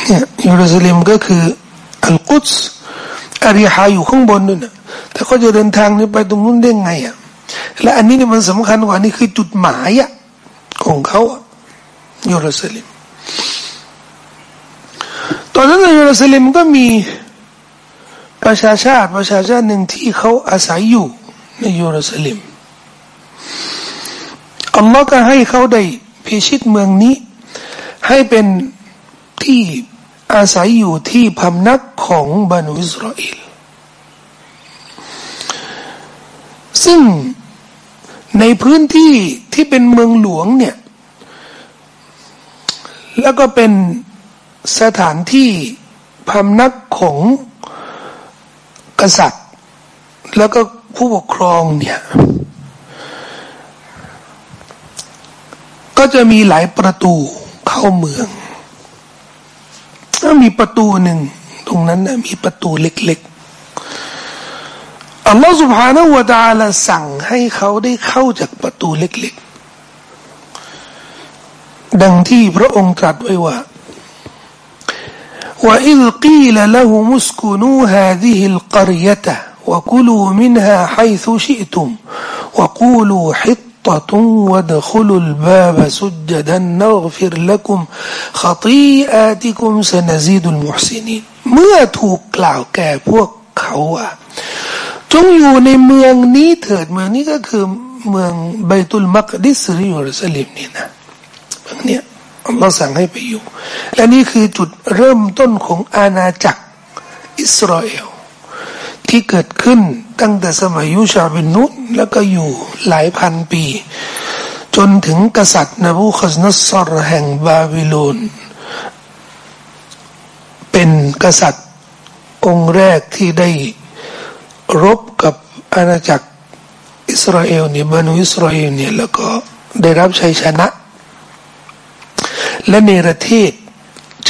เนี่ยเยรูซาเล็มก็คืออัลกุดส์อาริฮาอยู่ข้างบนนู่นนะแต่เขาจะเดินทางนี้ไปตรงนู้นได้ไงอะและอันนี้เนี่ยมันสำคัญกว่านี่คือจุดหมายอะของเขาเยรูซาเล็มตอนนั้นในเยรูซาเล็มก็มี ประชาชาติประชาชาติหนึ่งที่เขาอาศัยอยู่ในเยรูซาเล็มอัลลอฮ์ก็ให้เขาได้พิชิตเมืองนี้ ให้เป็นที่อาศัยอยู่ที่พำนักของบรรดอิสราเอลซึ่งในพื้นที่ที่เป็นเมืองหลวงเนี่ย แล้วก็เป็นสถานที่พำนักของ กษัตริย์ แล้วก็ผู้ปกครองเนี่ย ก็จะมีหลายประตูเข้าเมืองถ้ามีประตูหนึ่ง ตรงนั้นนะมีประตูเล็กๆอัลลอฮฺสุบฮานาอูตาละสั่งให้เขาได้เข้าจากประตูเล็กๆ ดังที่พระองค์ตรัสไว้ว่า وإذ قيل لهم اسكنوا هذه القرية وكلوا منها حيث شئتم وقولوا حط حطة وادخلوا الباب سجدا نغفر لكم خطيئاتكم سنزيد المحسنين เมื่อถูกกล่าวแก่พวกเขาว่าจงอยู่ในเมืองนี้เถิดเมืองนี้ก็คือเมืองไบตุลมักดิสหรือเยรูซาเล็มนี่นะเมืองเนี้ย อัลลอฮ์สั่งให้ไปอยู่ และนี่คือจุดเริ่มต้นของอาณาจักรอิสราเอลที่เกิดขึ้นตั้งแต่สมัยยุชาบินนุนแล้วก็อยู่หลายพันปี จนถึงกษัตริย์นบูคัสนัสรแห่งบาบิโลนเป็นกษัตริย์องค์แรกที่ได้รบกับอาณาจักรอิสราเอลเนี่ยบรรดอิสราเอลเนี่ยแล้วก็ได้รับชัยชนะ และในประเทศ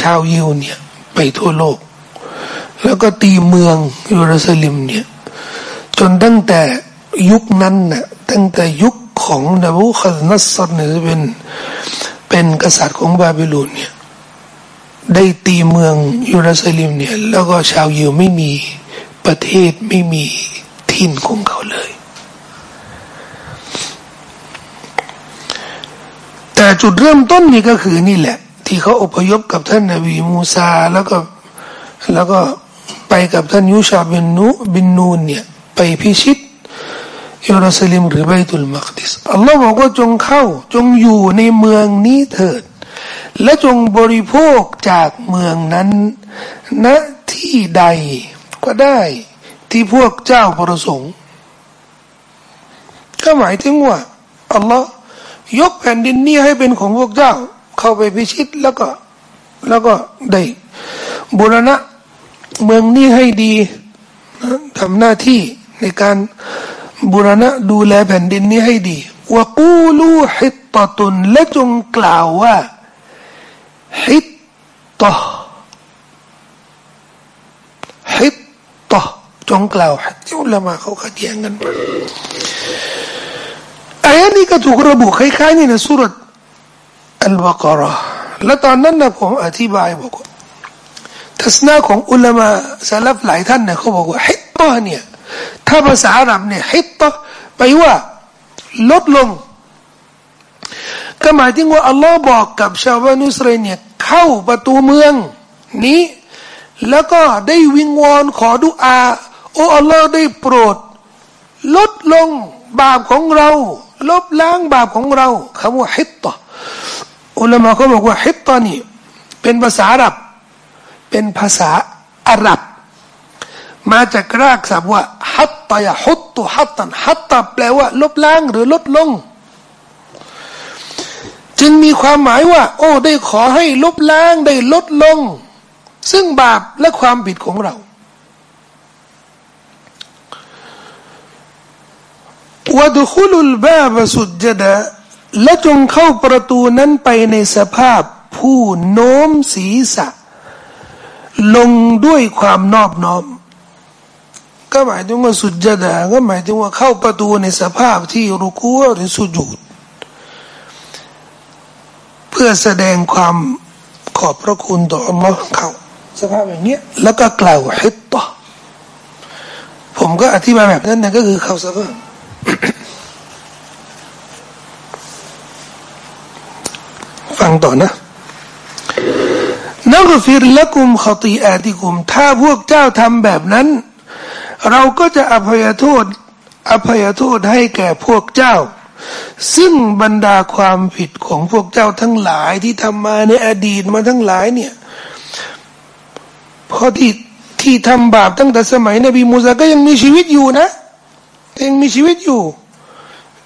ชาวยิวเนี่ย ไปทั่วโลก แล้วก็ตีเมืองยรูซาเล็มเนี่ย จนตั้งแต่ยุคนั้นนะ่ะตั้งแต่ยุคของนบูคัสนัสรเนี่ยเป็นเป็นกษัตริย์ของบาบิโลนเนี่ยได้ตีเมืองยรูซาเล็มเนี่ย แล้วก็ชาวยิวไม่มีประเทศไม่มีทิ่นของเขาเลย แต่ จุดเริ่มต้นนี่ก็คือนี่แหละ ที่เขาอพยพกับท่านนบีมูซาแล้วก็แล้วก็ไปกับท่านยูชาบินนูบินนูนเนี่ยไปพิชิตเยรูซาเล็มหรือไบตุลมักดิสอัลลอฮ์บอกว่าจงเข้า จงอยู่ในเมืองนี้เถิด และจงบริโภคจากเมืองนั้นณที่ใดก็ได้ที่พวกเจ้าประสงค์ก็หมายถึงว่าอัลลอฮ์ ยกแผ่นดินนี้ให้เป็นของพวกเจ้า เข้าไปพิชิตแล้วก็แล้วก็ได้บุรณะเมืองนี้ให้ดีทำหน้าที่ในการบูรณะดูแลแผ่นดินนี้ให้ดีวกูลูฮิตตตุนและจงกล่าวว่าฮิตตฮิตตจงกล่าวที่อุลามาเขาขัดแย้งกัน อายะนี้ก็ถูกระบุคล้ายๆนี่ในสุรษอัลบากรห์และตอนนั้นนะผมอธิบายบอกว่าทัศนะของอุลามะสลับหลายท่านเนี่ยเขาบอกว่าฮิตตะเนี่ยถ้าภาษาอาหรับเนี่ยฮิตตะไปว่าลดลง ก็หมายถึงว่าอัลลอฮ์บอกกับชาวบานอิสเอลเนี่ยเข้าประตูเมืองนี้ แล้วก็ได้วิงวอนขอดุอา โอ้อัลลอฮ์ได้โปรด ลดลงบาปของเรา ลบล้างบาปของเราคำว่าฮิตตะอุลามะเขาบอกว่าฮิตตะนี่เป็นภาษาอาหรับ เป็นภาษาอาหรับ มาจากรากศัพท์ว่าฮัตตายฮุตตุฮัตตันฮัตตาแปลว่า ลบล้างหรือลดลง จึงมีความหมายว่า โอ้ได้ขอให้ลบล้างได้ลดลง ซึ่งบาปและความผิดของเรา วัดคุลุลบาบสุดจดะและจงเข้าประตูนั้นไปในสภาพผู้โน้มศีรษะ ลงด้วยความนอบน้อม ก็หมายถึงว่าสุดจดาก็หมายถึงว่าเข้าประตูในสภาพที่รุกูหรือสุญูดเพื่อแสดงความขอบพระคุณต่ออัลลอฮ์เขาสภาพอย่างเนี้ยแล้วก็กล่าวฮิตต่อผมก็อธิบายแบบนั้นนะก็คือเขาสภาพ ฟังต่อนะนักฟิรละกุมขตีอาติกุม ถ้าพวกเจ้าทำแบบนั้น เราก็จะอภัยโทษ อภัยโทษให้แก่พวกเจ้า ซึ่งบรรดาความผิดของพวกเจ้าทั้งหลายที่ทำมาในอดีตมาทั้งหลายเนี่ยพราะที่ที่ทำบาปตั้งแต่สมัยนบีมูซาก็ยังมีชีวิตอยู่นะ ยังมีชีวิตอยู่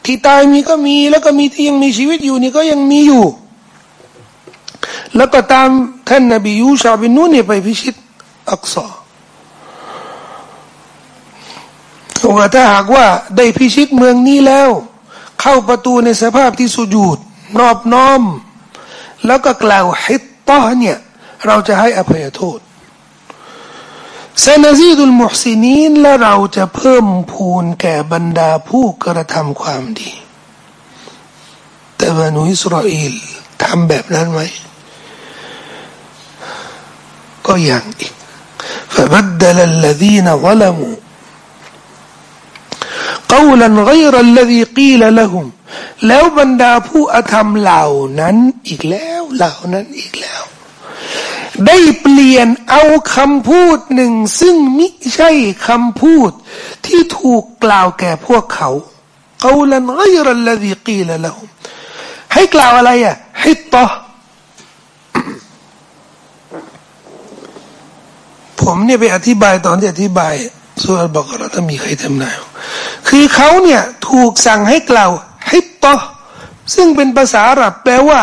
ที่ตายมีก็มีแล้วก็มีที่ยังมีชีวิตอยู่นี่ก็ยังมีอยู่ แล้วก็ตามท่านนบียูชาบินนูเนี่ยไปพิชิตอักษรว่าถ้าหากว่าได้พิชิตเมืองนี้แล้ว เข้าประตูในสภาพที่สุญูดนอบน้อม แล้วก็กล่าวฮิตตอเนี่ย เราจะให้อภัยโทษ ซนาซีดุลมุฮซินีนและเราจะเพิ่มพูนแก่บรรดาผู้กระทำความดี แต่บรรดอิสราเอลทำแบบนั้นไหมก็ยังอีก فبدل الذين ظلموا قولا غير الذي قيل لهم แล้วบรรดาผู้อธรรมเหล่านั้นอีกแล้วเหล่านั้นอีกแล้ว ได้เปลี่ยนเอาคำพูดหนึ่ง ซึ่งไม่ใช่คำพูด ที่ถูกกล่าวแก่พวกเขาเอาละน้อยรัลลดีกีละละมให้กล่าวอะไรอะฮิตต่อผมเนี่ยไปอธิบายตอนที่อธิบายสุรบอกเราถ้ามีใครทำนายคือเขาเนี่ยถูกสั่งให้กล่าวฮิตต่อซึ่งเป็นภาษาอาหรับแปลว่า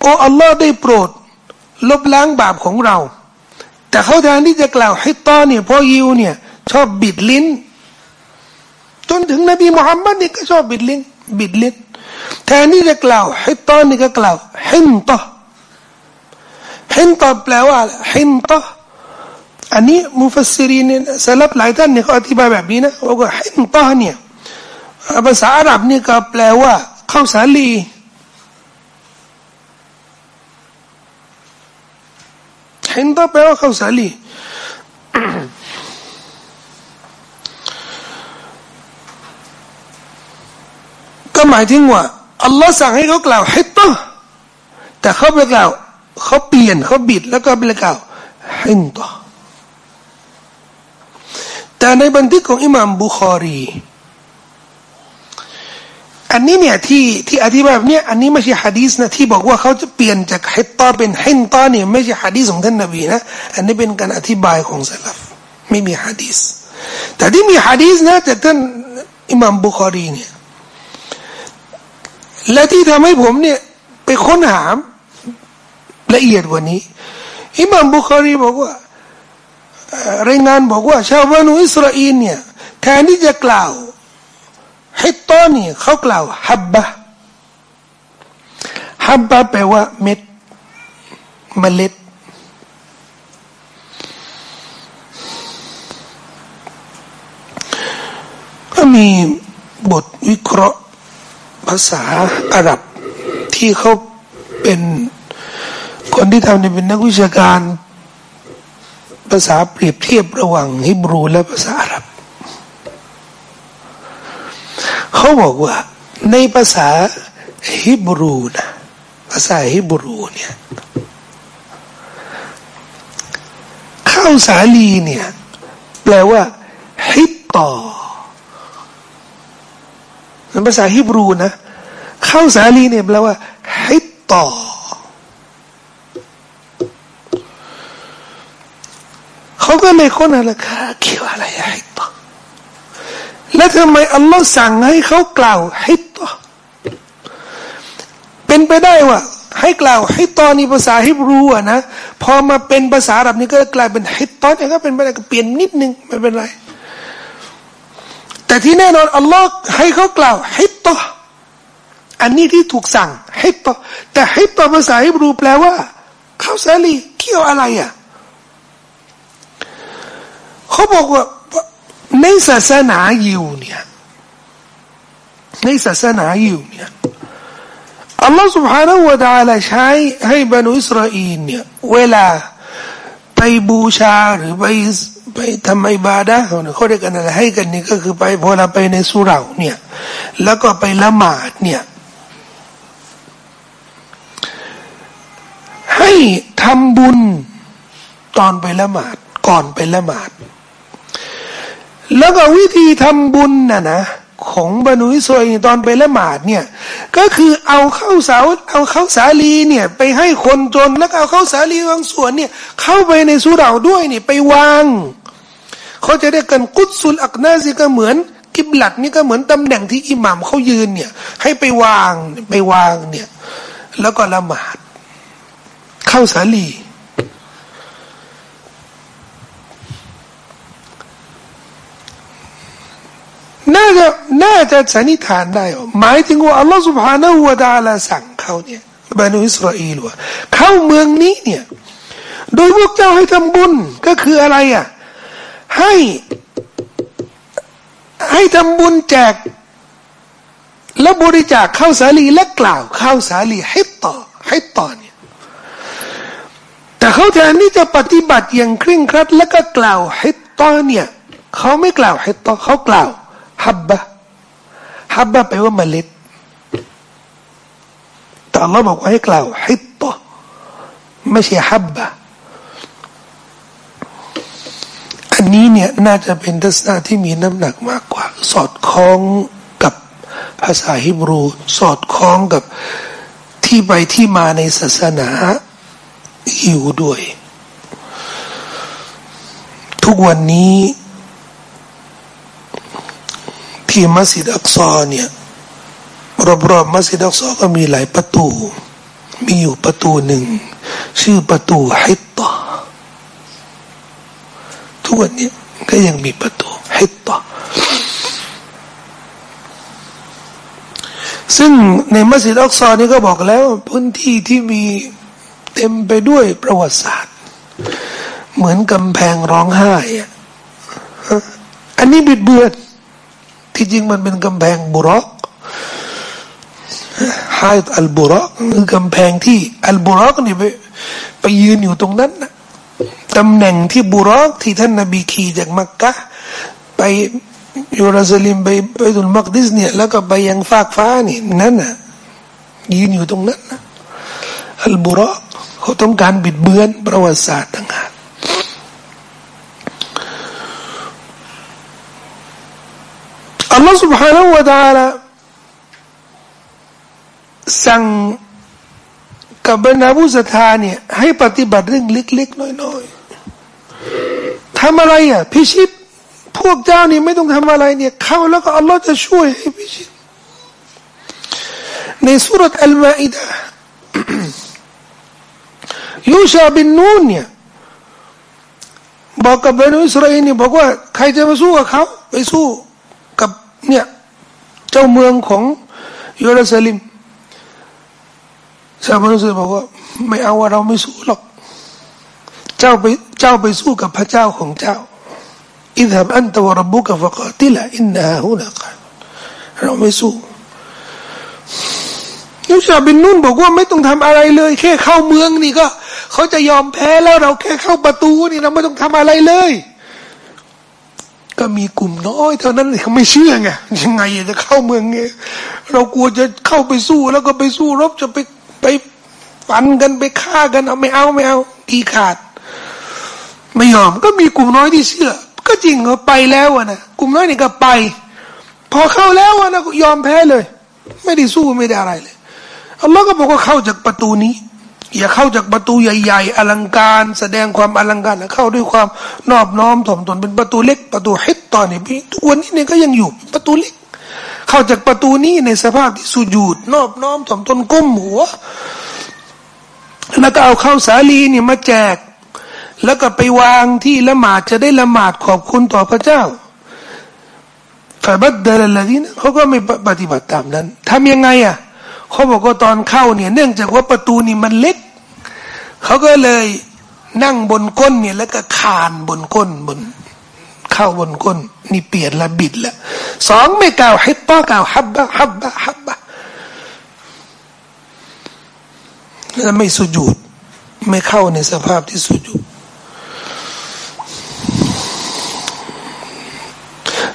โอ้อัลลอฮ์ได้โปรด ลบล้างบาปของเรา แต่เขาแทนที่จะกล่าวฮิตตอเนี่ยพอยิวเนี่ย ชอบบิดลิ้น จนถึงนบีมุฮัมมัดนี่ก็ชอบบิดลิ้น บิดลิ้นแทนที่จะกล่าวฮิตตอนี่ก็กล่าวฮินตอฮินตอแปลว่าฮินตออันนี้มุฟัสซิรีเนี่ยสลับหลายท่านเนี่ยเขาอธิบายแบบนี้นะว่าฮินตาเนี่ยภาษาอาหรับนี่ก็แปลว่าข้าวสาลี ฮินตาแปลว่าข้าวสาลีก็หมายถึงว่าอัลลอฮ์สั่งให้เขากล่าวฮิตตาแต่เขาไปกล่าวเขาเปลี่ยนเขาบิดแล้วก็ไปกล่าวฮินตาแต่ในบันทึกของอิหม่ามบุคอรี อันนี้เนี่ยที่ที่อธิบายแบบนี้อันนี้ไม่ใช่ฮะดีสนะที่บอกว่าเขาจะเปลี่ยนจากฮิตตาเป็นฮินตาเนี่ยไม่ใช่ฮะดีสของท่านนบีนะอันนี้เป็นการอธิบายของสลับไม่มีฮะดีสแต่ที่มีฮะดีสนะจากท่านอิหม่ามบุคอรีเนี่ยและที่ทำให้ผมเนี่ยไปค้นหาละเอียดกว่านี้อิหม่ามบุคอรีบอกว่ารายงานบอกว่า ชาวบ้านอิสราเอลเนี่ยแทนที่จะกล่าว ให้ต้นเนี่เขากล่าวฮับบะฮับบะแปลว่าเม็ดเมล็ดก็มีบทวิเคราะห์ภาษาอาหรับที่เขาเป็นคนที่ทำเนี่ยเป็นนักวิชาการ ภาษาเปรียบเทียบระหว่างฮิบรูและภาษาอาหรับ เขาบอกว่า ในภาษาฮิบรูนะภาษาฮิบรูเนี่ยข้าวสาลีเนี่ย แปลว่าฮิตต่อในภาษาฮิบรูนะข้าวสาลีเนี่ยแปลว่าฮิตต่อเขาก็เลยค้นอะไรเกี่ยวอะไรฮิต แล้วทำไมอัลลอฮ์สั่งให้เขากล่าวฮิตตเป็นไปได้ว่า ให้กล่าวฮิตตอนี่ภาษาฮิบรูอะนะพอมาเป็นภาษาอาหรับนี่ก็กลายเป็นฮิตตอนี่ก็เป็นไปได้ก็เปลี่ยนนิดนึงไม่เป็นไร แต่ที่แน่นอนอัลลอฮ์ให้เขากล่าวฮิตตออันนี้ที่ถูกสั่งฮิตตอแต่ฮิตตอภาษาฮิบรูแปลว่าข้าวสาลีเกี่ยวอะไรอะเขาบอกว่า ในศาสนายิวเนี่ยในศาสนายิวเนี่ยอัลลอฮฺ سبحانه และ تعالى ใช้ให้บรรดอิสราเอลเนี่ยเวลาไปบูชาหรือไปไปทำอิบาดะเขาเรียกกันอะไรให้กันนี่ก็คือไปพอเราไปในสุราเนี่ยแล้วก็ไปละหมาดเนี่ยให้ทำบุญตอนไปละหมาด ก่อนไปละหมาด แล้วก็วิธีทำบุญน่ะนะของบรรลุอิสราเอลตอนไปละหมาดเนี่ย ก็คือเอาข้าวสาเอาข้าวสาลีเนี่ย ไปให้คนจนแล้วเอาข้าวสาลีบางส่วนเนี่ย เข้าไปในสุราด้วยเนี่ยไปวาง เขาจะได้กันกุศลอักนาสิก็เหมือนกิบหลัดนี่ก็เหมือนตำแหน่งที่อิหมัมเขายืนเนี่ย ให้ไปวางไปวางเนี่ย แล้วก็ละหมาดข้าวสาลี น่าจะน่าจะสันนิษฐานได้ หมายถึงว่าอัลลอฮฺสุบฮานาหัวตาลาสั่งเขาเนี่ยบรนุอิสราเอลว่าเข้าเมืองนี้เนี่ย โดยพวกเจ้าให้ทำบุญก็คืออะไรอะให้ให้ทำบุญแจก แล้วบริจาคข้าวสาลีและกล่าวข้าวสาลีให้ต่อให้ต่อเนี่ยแต่เขาแทนที่จะปฏิบัติอย่างเคร่งครัด แล้วก็กล่าวให้ต่อเนี่ยเขาไม่กล่าวให้ต่อเขากล่าว ฮับบะฮับบะแปลว่าเมล็ดแต่เราบอกว่าให้กล่าวฮิตตไม่ใช่ฮับบะอันนี้เนี่ยน่าจะเป็นทัศนะที่มีน้ำหนักมากกว่า สอดคล้องกับภาษาฮิบรู สอดคล้องกับที่ไปที่มาในศาสนาอิวด้วย ทุกวันนี้ ที่มัสยิดอักซอเนี่ยรอบๆมัสยิดอักซอก็มีหลายประตู มีอยู่ประตูหนึ่ง ชื่อประตูฮิตตาทุกวันนี้ก็ยังมีประตูฮิตตาซึ่งในมัสยิดอักซอนี่ก็บอกแล้วพื้นที่ที่มีเต็มไปด้วยประวัติศาสตร์ เหมือนกำแพงร้องไห้อะอันนี้บิดเบือน ที่จริงมันเป็นกำแพงบุรอกฮายอัลบุรอกคือกำแพงที่อัลบุรอกนี่ไปไปยืนอยู่ตรงนั้นนะตำแหน่งที่บุรอกที่ท่านนบีขี่จากมักกะไปยูรัสลิมไปไปตุลมักดิสเนี่ยแล้วก็ไปยังฟากฟ้านี่นั่นน่ะยืนอยู่ตรงนั้นนะอัลบุรอกเขาต้องการบิดเบือนประวัติศาสตร์ต่างหาก อัลลอฮฺ سبحانه และ تعالى สั่งกับบรรดาผู้ศรัทธาเนี่ยให้ปฏิบัติเรื่องเล็กๆน้อยๆทำอะไรอ่ะพิชิต พวกเจ้านี่ไม่ต้องทำอะไรเนี่ยเข้าแล้วก็อัลลอฮ์จะช่วยให้พิชิตในสุรษอัลมาอิดะยูชาบินนูนเนี่ยบอกกับบรรดาอิสราเอลเนี่ยบอกว่าใครจะมาสู้กับเขาไปสู้ เนี่ยเจ้าเมืองของเยรูซาเล็มชาวมุสลิมบอกว่า ไม่เอาว่าเราไม่สู้หรอก เจ้าไปเจ้าไปสู้กับพระเจ้าของเจ้าอิดฮับอันตะวรบุกฟะกาติละอินนาฮุนักเราไม่สู้ยุชาบินนุ่นบอกว่าไม่ต้องทำอะไรเลย แค่เข้าเมืองนี่ก็ เขาจะยอมแพ้แล้วเราแค่เข้าประตูนี่เราไม่ต้องทำอะไรเลย ก็มีกลุ่มน้อยเท่านั้นเขาไม่เชื่อไงยังไงจะเข้าเมืองไงเรากลัวจะเข้าไปสู้แล้วก็ไปสู้รบจะไปไปฟันกันไปฆ่ากันเอาไม่เอาไม่เอากีขาด ไม่ยอมก็มีกลุ่มน้อยที่เชื่อ ก็จริงเขาไปแล้วนะกลุ่มน้อยนี่ก็ไป พอเข้าแล้วนะก็ยอมแพ้เลย ไม่ได้สู้ไม่ได้อะไรเลยอัลลอฮ์ก็บอกว่าเข้าจากประตูนี้ อย่าเข้าจากประตูใหญ่ ๆ อลังการ แสดงความอลังการเข้าด้วยความนอบน้อมถ่อมตนเป็นประตูเล็ก ประตูฮิตตอนนี้ทุกวันนี้เนี่ยก็ยังอยู่ประตูเล็ก เข้าจากประตูนี้ในสภาพที่สุญูดนอบน้อมถ่อมตนก้มหัวแล้วก็เอาข้าวสาลีเนี่ยมาแจก แล้วก็ไปวางที่ละหมาดจะได้ละหมาดขอบคุณต่อพระเจ้าฝ่ายบัดเดลละที่นเขาก็ไม่ปฏิบัติตามนั้นทำยังไงอะ เขาบอกว่าตอนเข้าเนี่ยเนื่องจากว่าประตูนี่มันเล็กเขาก็เลยนั่งบนก้นเนี่ยแล้วก็คานบนก้นบน เข้าบนก้น นี่เปลี่ยนละบิดละสองไม่กล่าวฮิตต้อกล่าวฮับบะฮับบะฮับบะแล้วไม่สุญูดไม่เข้าในสภาพที่สุญูด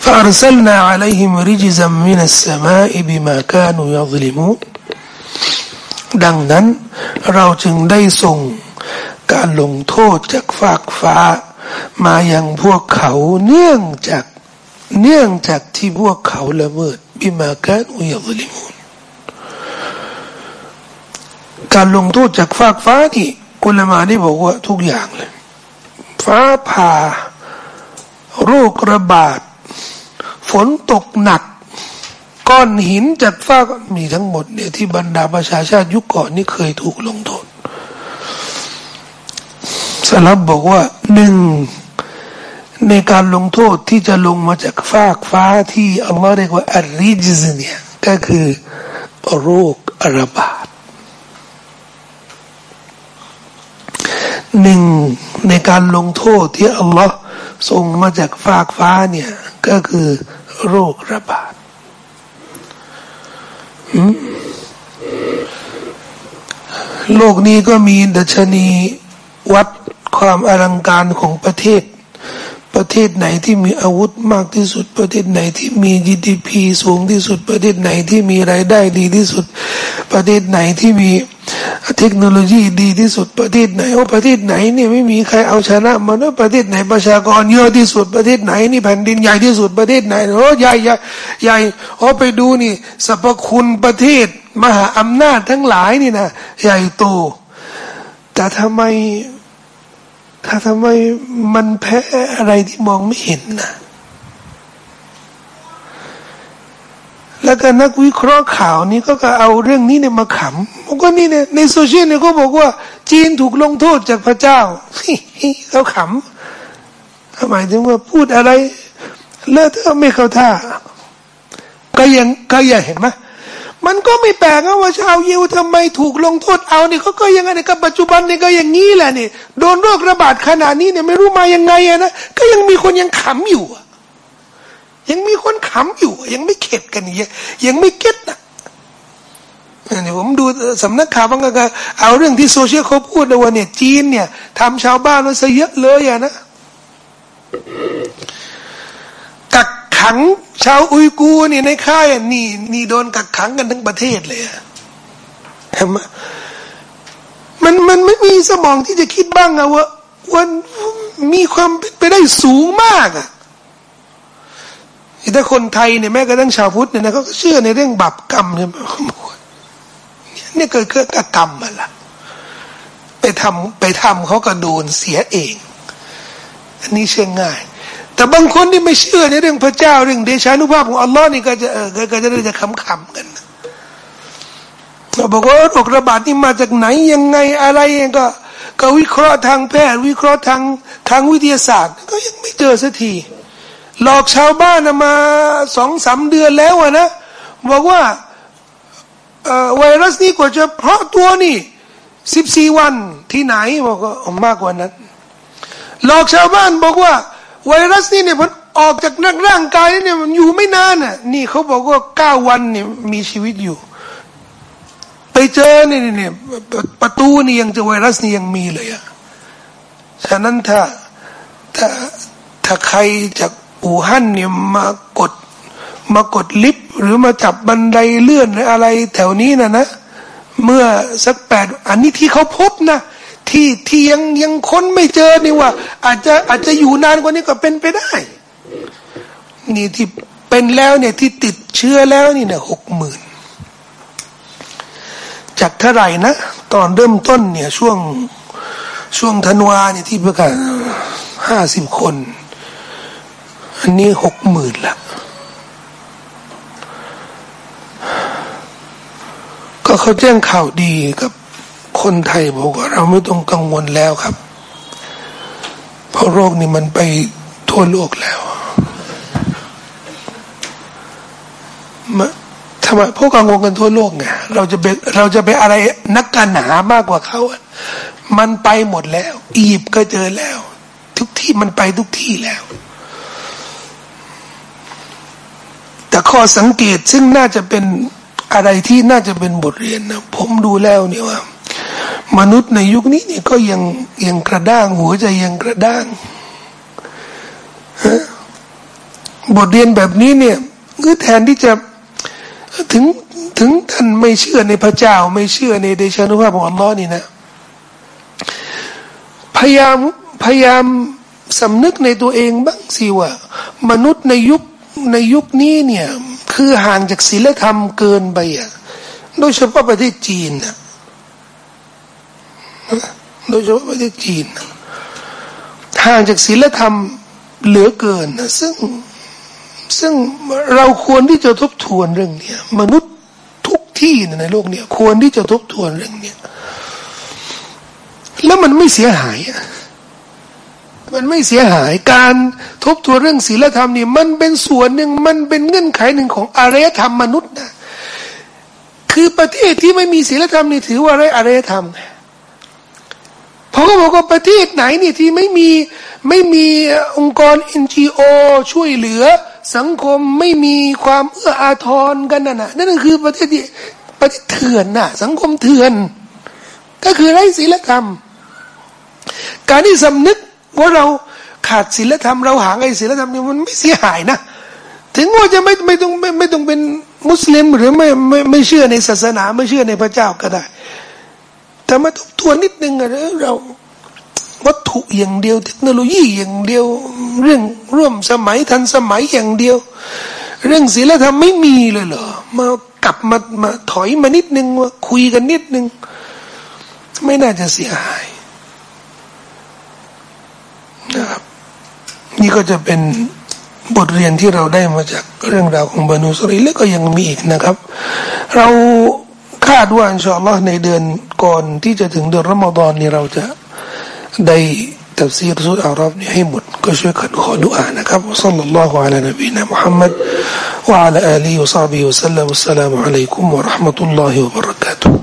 فأرسلنا عليهم رجزا من السماء بما كانوا يظلمون ดังนั้นเราจึงได้ส่งการลงโทษจากฟากฟ้า มายังพวกเขาเนื่องจากเนื่องจากที่พวกเขาละเมิดบิมาการอุยบลิมูนการลงโทษจากฟากฟ้านี่อุลามาได้บอกว่าทุกอย่างเลย ฟ้าผ่าโรคระบาด ฝนตกหนัก ก้อนหินจากฟ้ามีทั้งหมดเนี่ยที่บรรดาประชาชาติยุคก่อนนี่เคยถูกลงโทษสลับบอกว่าหนึ่งในการลงโทษที่จะลงมาจากฟากฟ้าที่อัลลอฮ์เรียกว่าอาริจซเนี่ยก็คือโรคระบาดหนึ่งในการลงโทษที่อัลลอฮ์ ส่งมาจากฟากฟ้าเนี่ย ก็คือโรคระบาดโลกนี้ก็มีดัชนีวัดความอลังการของประเทศ ประเทศไหนที่มีอาวุธมากที่สุด ประเทศไหนที่มี GDP สูงที่สุด ประเทศไหนที่มีรายได้ดีที่สุด ประเทศไหนที่มีเทคโนโลยีดีที่สุดประเทศไหนโอ้ประเทศไหนเนี่ยไม่มีใครเอาชนะมันว่าประเทศไหนประชากรเยอะที่สุดประเทศไหนนี่แผ่นดินใหญ่ที่สุดประเทศไหนโอ้ใหญ่ใหญ่ใหญ่โอ้ไปดูนี่สรรพคุณประเทศ มหาอำนาจทั้งหลายนี่นะใหญ่โตแต่ทำไม ทำไมมันแพ้อะไรที่มองไม่เห็นนะแล้วก็นักวิเคราะห์ข่าวนี้ก็เอาเรื่องนี้เนี่ยมาขำผมก็นี่เนี่ยในโซเชียลเนี่ยก็บอกว่า จีนถูกลงโทษจากพระเจ้าเขาขำหมายถึงว่าพูดอะไรเลอะเทอะไม่เข้าท่าก็ยังก็ยังเห็นไหม มันก็ไม่แปลกนะว่าชาวยิวทำไมถูกลงโทษเอาเนี่ยเขาก็ยังไงกับปัจจุบันเนี่ยก็อย่างนี้แหละเนี่ยโดนโรคระบาดขนาดนี้เนี่ยไม่รู้มายังไงอะนะก็ยังมีคนยังขำอยู่ยังมีคนขำอยู่ ยังไม่เข็ดกันยังยังไม่เก็ตนะนี่ผมดูสำนักข่าวบางก็เอาเรื่องที่โซเชียลเขาพูดเลยว่าเนี่ยจีนเนี่ยทำชาวบ้านมันซะเยอะเลยอะนะกัก ขัง ชาวอุยกูนี่ในค่ายนี่นี่โดนกักขังกันทั้งประเทศเลยเห็นไหมมันมันไม่มีสมองที่จะคิดบ้างอะว่าวันมีความไปได้สูงมากอะถ้าคนไทยเนี่ยแม้กระทั่งชาวพุทธเนี่ยนะเขาก็เชื่อในเรื่องบาปกรรมเนี่ยเนี่ยเกิดเกิดกรรมมาละไปทำไปทำเขาก็โดนเสียเอง อันนี้เชื่อง่าย แต่บางคนที่ไม่เชื่อในเรื่องพระเจ้าเรื่องเดชานุภาพของอัลลอฮ์นี่ก็จะเออก็จะได้จะคำคำกันเราบอกว่าโรคระบาดนี่มาจากไหนยังไงอะไรก็ก็วิเคราะห์ทางแพทย์ วิเคราะห์ทางทางวิทยาศาสตร์ ก็ยังไม่เจอสักทีหลอกชาวบ้านมาสองสามเดือนแล้วนะบอกว่าไวรัสนี้กว่าจะเพาะตัวนี่สิบสี่วันที่ไหนบอกว่ามากกว่านั้น หลอกชาวบ้านบอกว่า ไวรัสนี้เนี่ยมันออกจากนักร่างกายเนี่ยมันอยู่ไม่นานน่ะนี่เขาบอกว่าเก้าวันเนี่ยมีชีวิตอยู่ ไปเจอเนี่ยเนี่ยประตูนี่ยังจะไวรัสนี่ยังมีเลยอะฉะนั้นถ้าถ้าถ้าใครจากอู่ฮั่นเนี่ยมากดมากดลิฟต์หรือมาจับบันไดเลื่อนหรืออะไรแถวนี้นะนะเมื่อสักแปดอันนี้ที่เขาพบนะ ที่ที่ยังยังค้นไม่เจอนี่ว่า อาจจะอาจจะอยู่นานกว่านี้ก็เป็นไปได้ นี่ที่เป็นแล้วเนี่ยที่ติดเชื้อแล้วนี่เนี่ยหกหมื่นจากเท่าไหร่นะ ตอนเริ่มต้นเนี่ยช่วงช่วงธันวาเนี่ยที่ประกาศห้าสิบคน อันนี้หกหมื่นละก็เขาแจ้งข่าวดีกับ คนไทยบอกว่าเราไม่ต้องกังวลแล้วครับ เพราะโรคนี้มันไปทั่วโลกแล้วมาทำไมพวกกังวลกันทั่วโลกไงเราจะไปเราจะไปอะไรนักการหนามากกว่าเขามันไปหมดแล้ว อียิปต์ก็เจอแล้ว ทุกที่มันไปทุกที่แล้ว แต่ข้อสังเกตซึ่งน่าจะเป็นอะไรที่น่าจะเป็นบทเรียนนะผมดูแล้วเนี่ยว่า มนุษย์ในยุคนี้เนี่ยก็ยังยังกระด้างหัวใจยังกระด้างบทเรียนแบบนี้เนี่ยคือแทนที่จะถึงถึงท่านไม่เชื่อในพระเจ้า ไม่เชื่อในเดชานุภาพของอัลลอฮ์นี่นะ พยายามพยายามสำนึกในตัวเองบ้างสิว่า มนุษย์ในยุคในยุคนี้เนี่ย คือห่างจากศีลธรรมเกินไปอะโดยเฉพาะประเทศจีนนะ โดยเฉพาะประเทศจีนห่างจากศีลธรรมเหลือเกินนะซึ่งซึ่งเราควรที่จะทบทวนเรื่องนี้มนุษย์ทุกที่ในโลกนี้ควรที่จะทบทวนเรื่องนี้แล้วมันไม่เสียหายมันไม่เสียหายการทบทวนเรื่องศีลธรรมนี่มันเป็นส่วนหนึ่งมันเป็นเงื่อนไขหนึ่งของอารยธรรมมนุษย์นะคือประเทศที่ไม่มีศีลธรรมนี่ถือว่าไรอารยธรรม เพราะเขาบอกว่าประเทศไหนนี่ที่ไม่มีไม่มีองค์กร NGO ช่วยเหลือ สังคมไม่มีความเอื้ออาทรกันน่ะนะนั่นคือประเทศที่ประเทศเถื่อนน่ะ สังคมเถื่อน ก็คือไร้ศีลธรรม การที่สำนึกว่าเราขาดศีลธรรมเราหาไอ้ศีลธรรมเนี่ยมันไม่เสียหายนะถึงว่าจะไม่ไม่ต้องไม่ไม่ต้องเป็นมุสลิมหรือไม่ไม่ไม่เชื่อในศาสนาไม่เชื่อในพระเจ้าก็ได้ แต่มาทบทวนนิดนึงอะเราวัตถุอย่างเดียว เทคโนโลยีอย่างเดียว เรื่องร่วมสมัยทันสมัยอย่างเดียว เรื่องศีลธรรมไม่มีเลยเหรอมากลับมามาถอยมานิดนึงว่าคุยกันนิดนึง ไม่น่าจะเสียหายนะครับนี่ก็จะเป็นบทเรียนที่เราได้มาจากเรื่องราวของบรรนุสรีแล้วก็ยังมีอีกนะครับ เรา คาดว่าอินชาอัลลอฮ์ในเดือนก่อนที่จะถึงเดือนรอมฎอนนี้เราจะได้ตัฟซีรสุดอารับนี้ให้หมดก็ช่วยกันขอดุอานะครับสัลลอฮุอะลัยนบีนะมุฮัมมัดวะอะลาอาลีวะซาบิวะสัลลัมอะลัยกุมวะรหมะตุลลอฮิวะบรากาตุ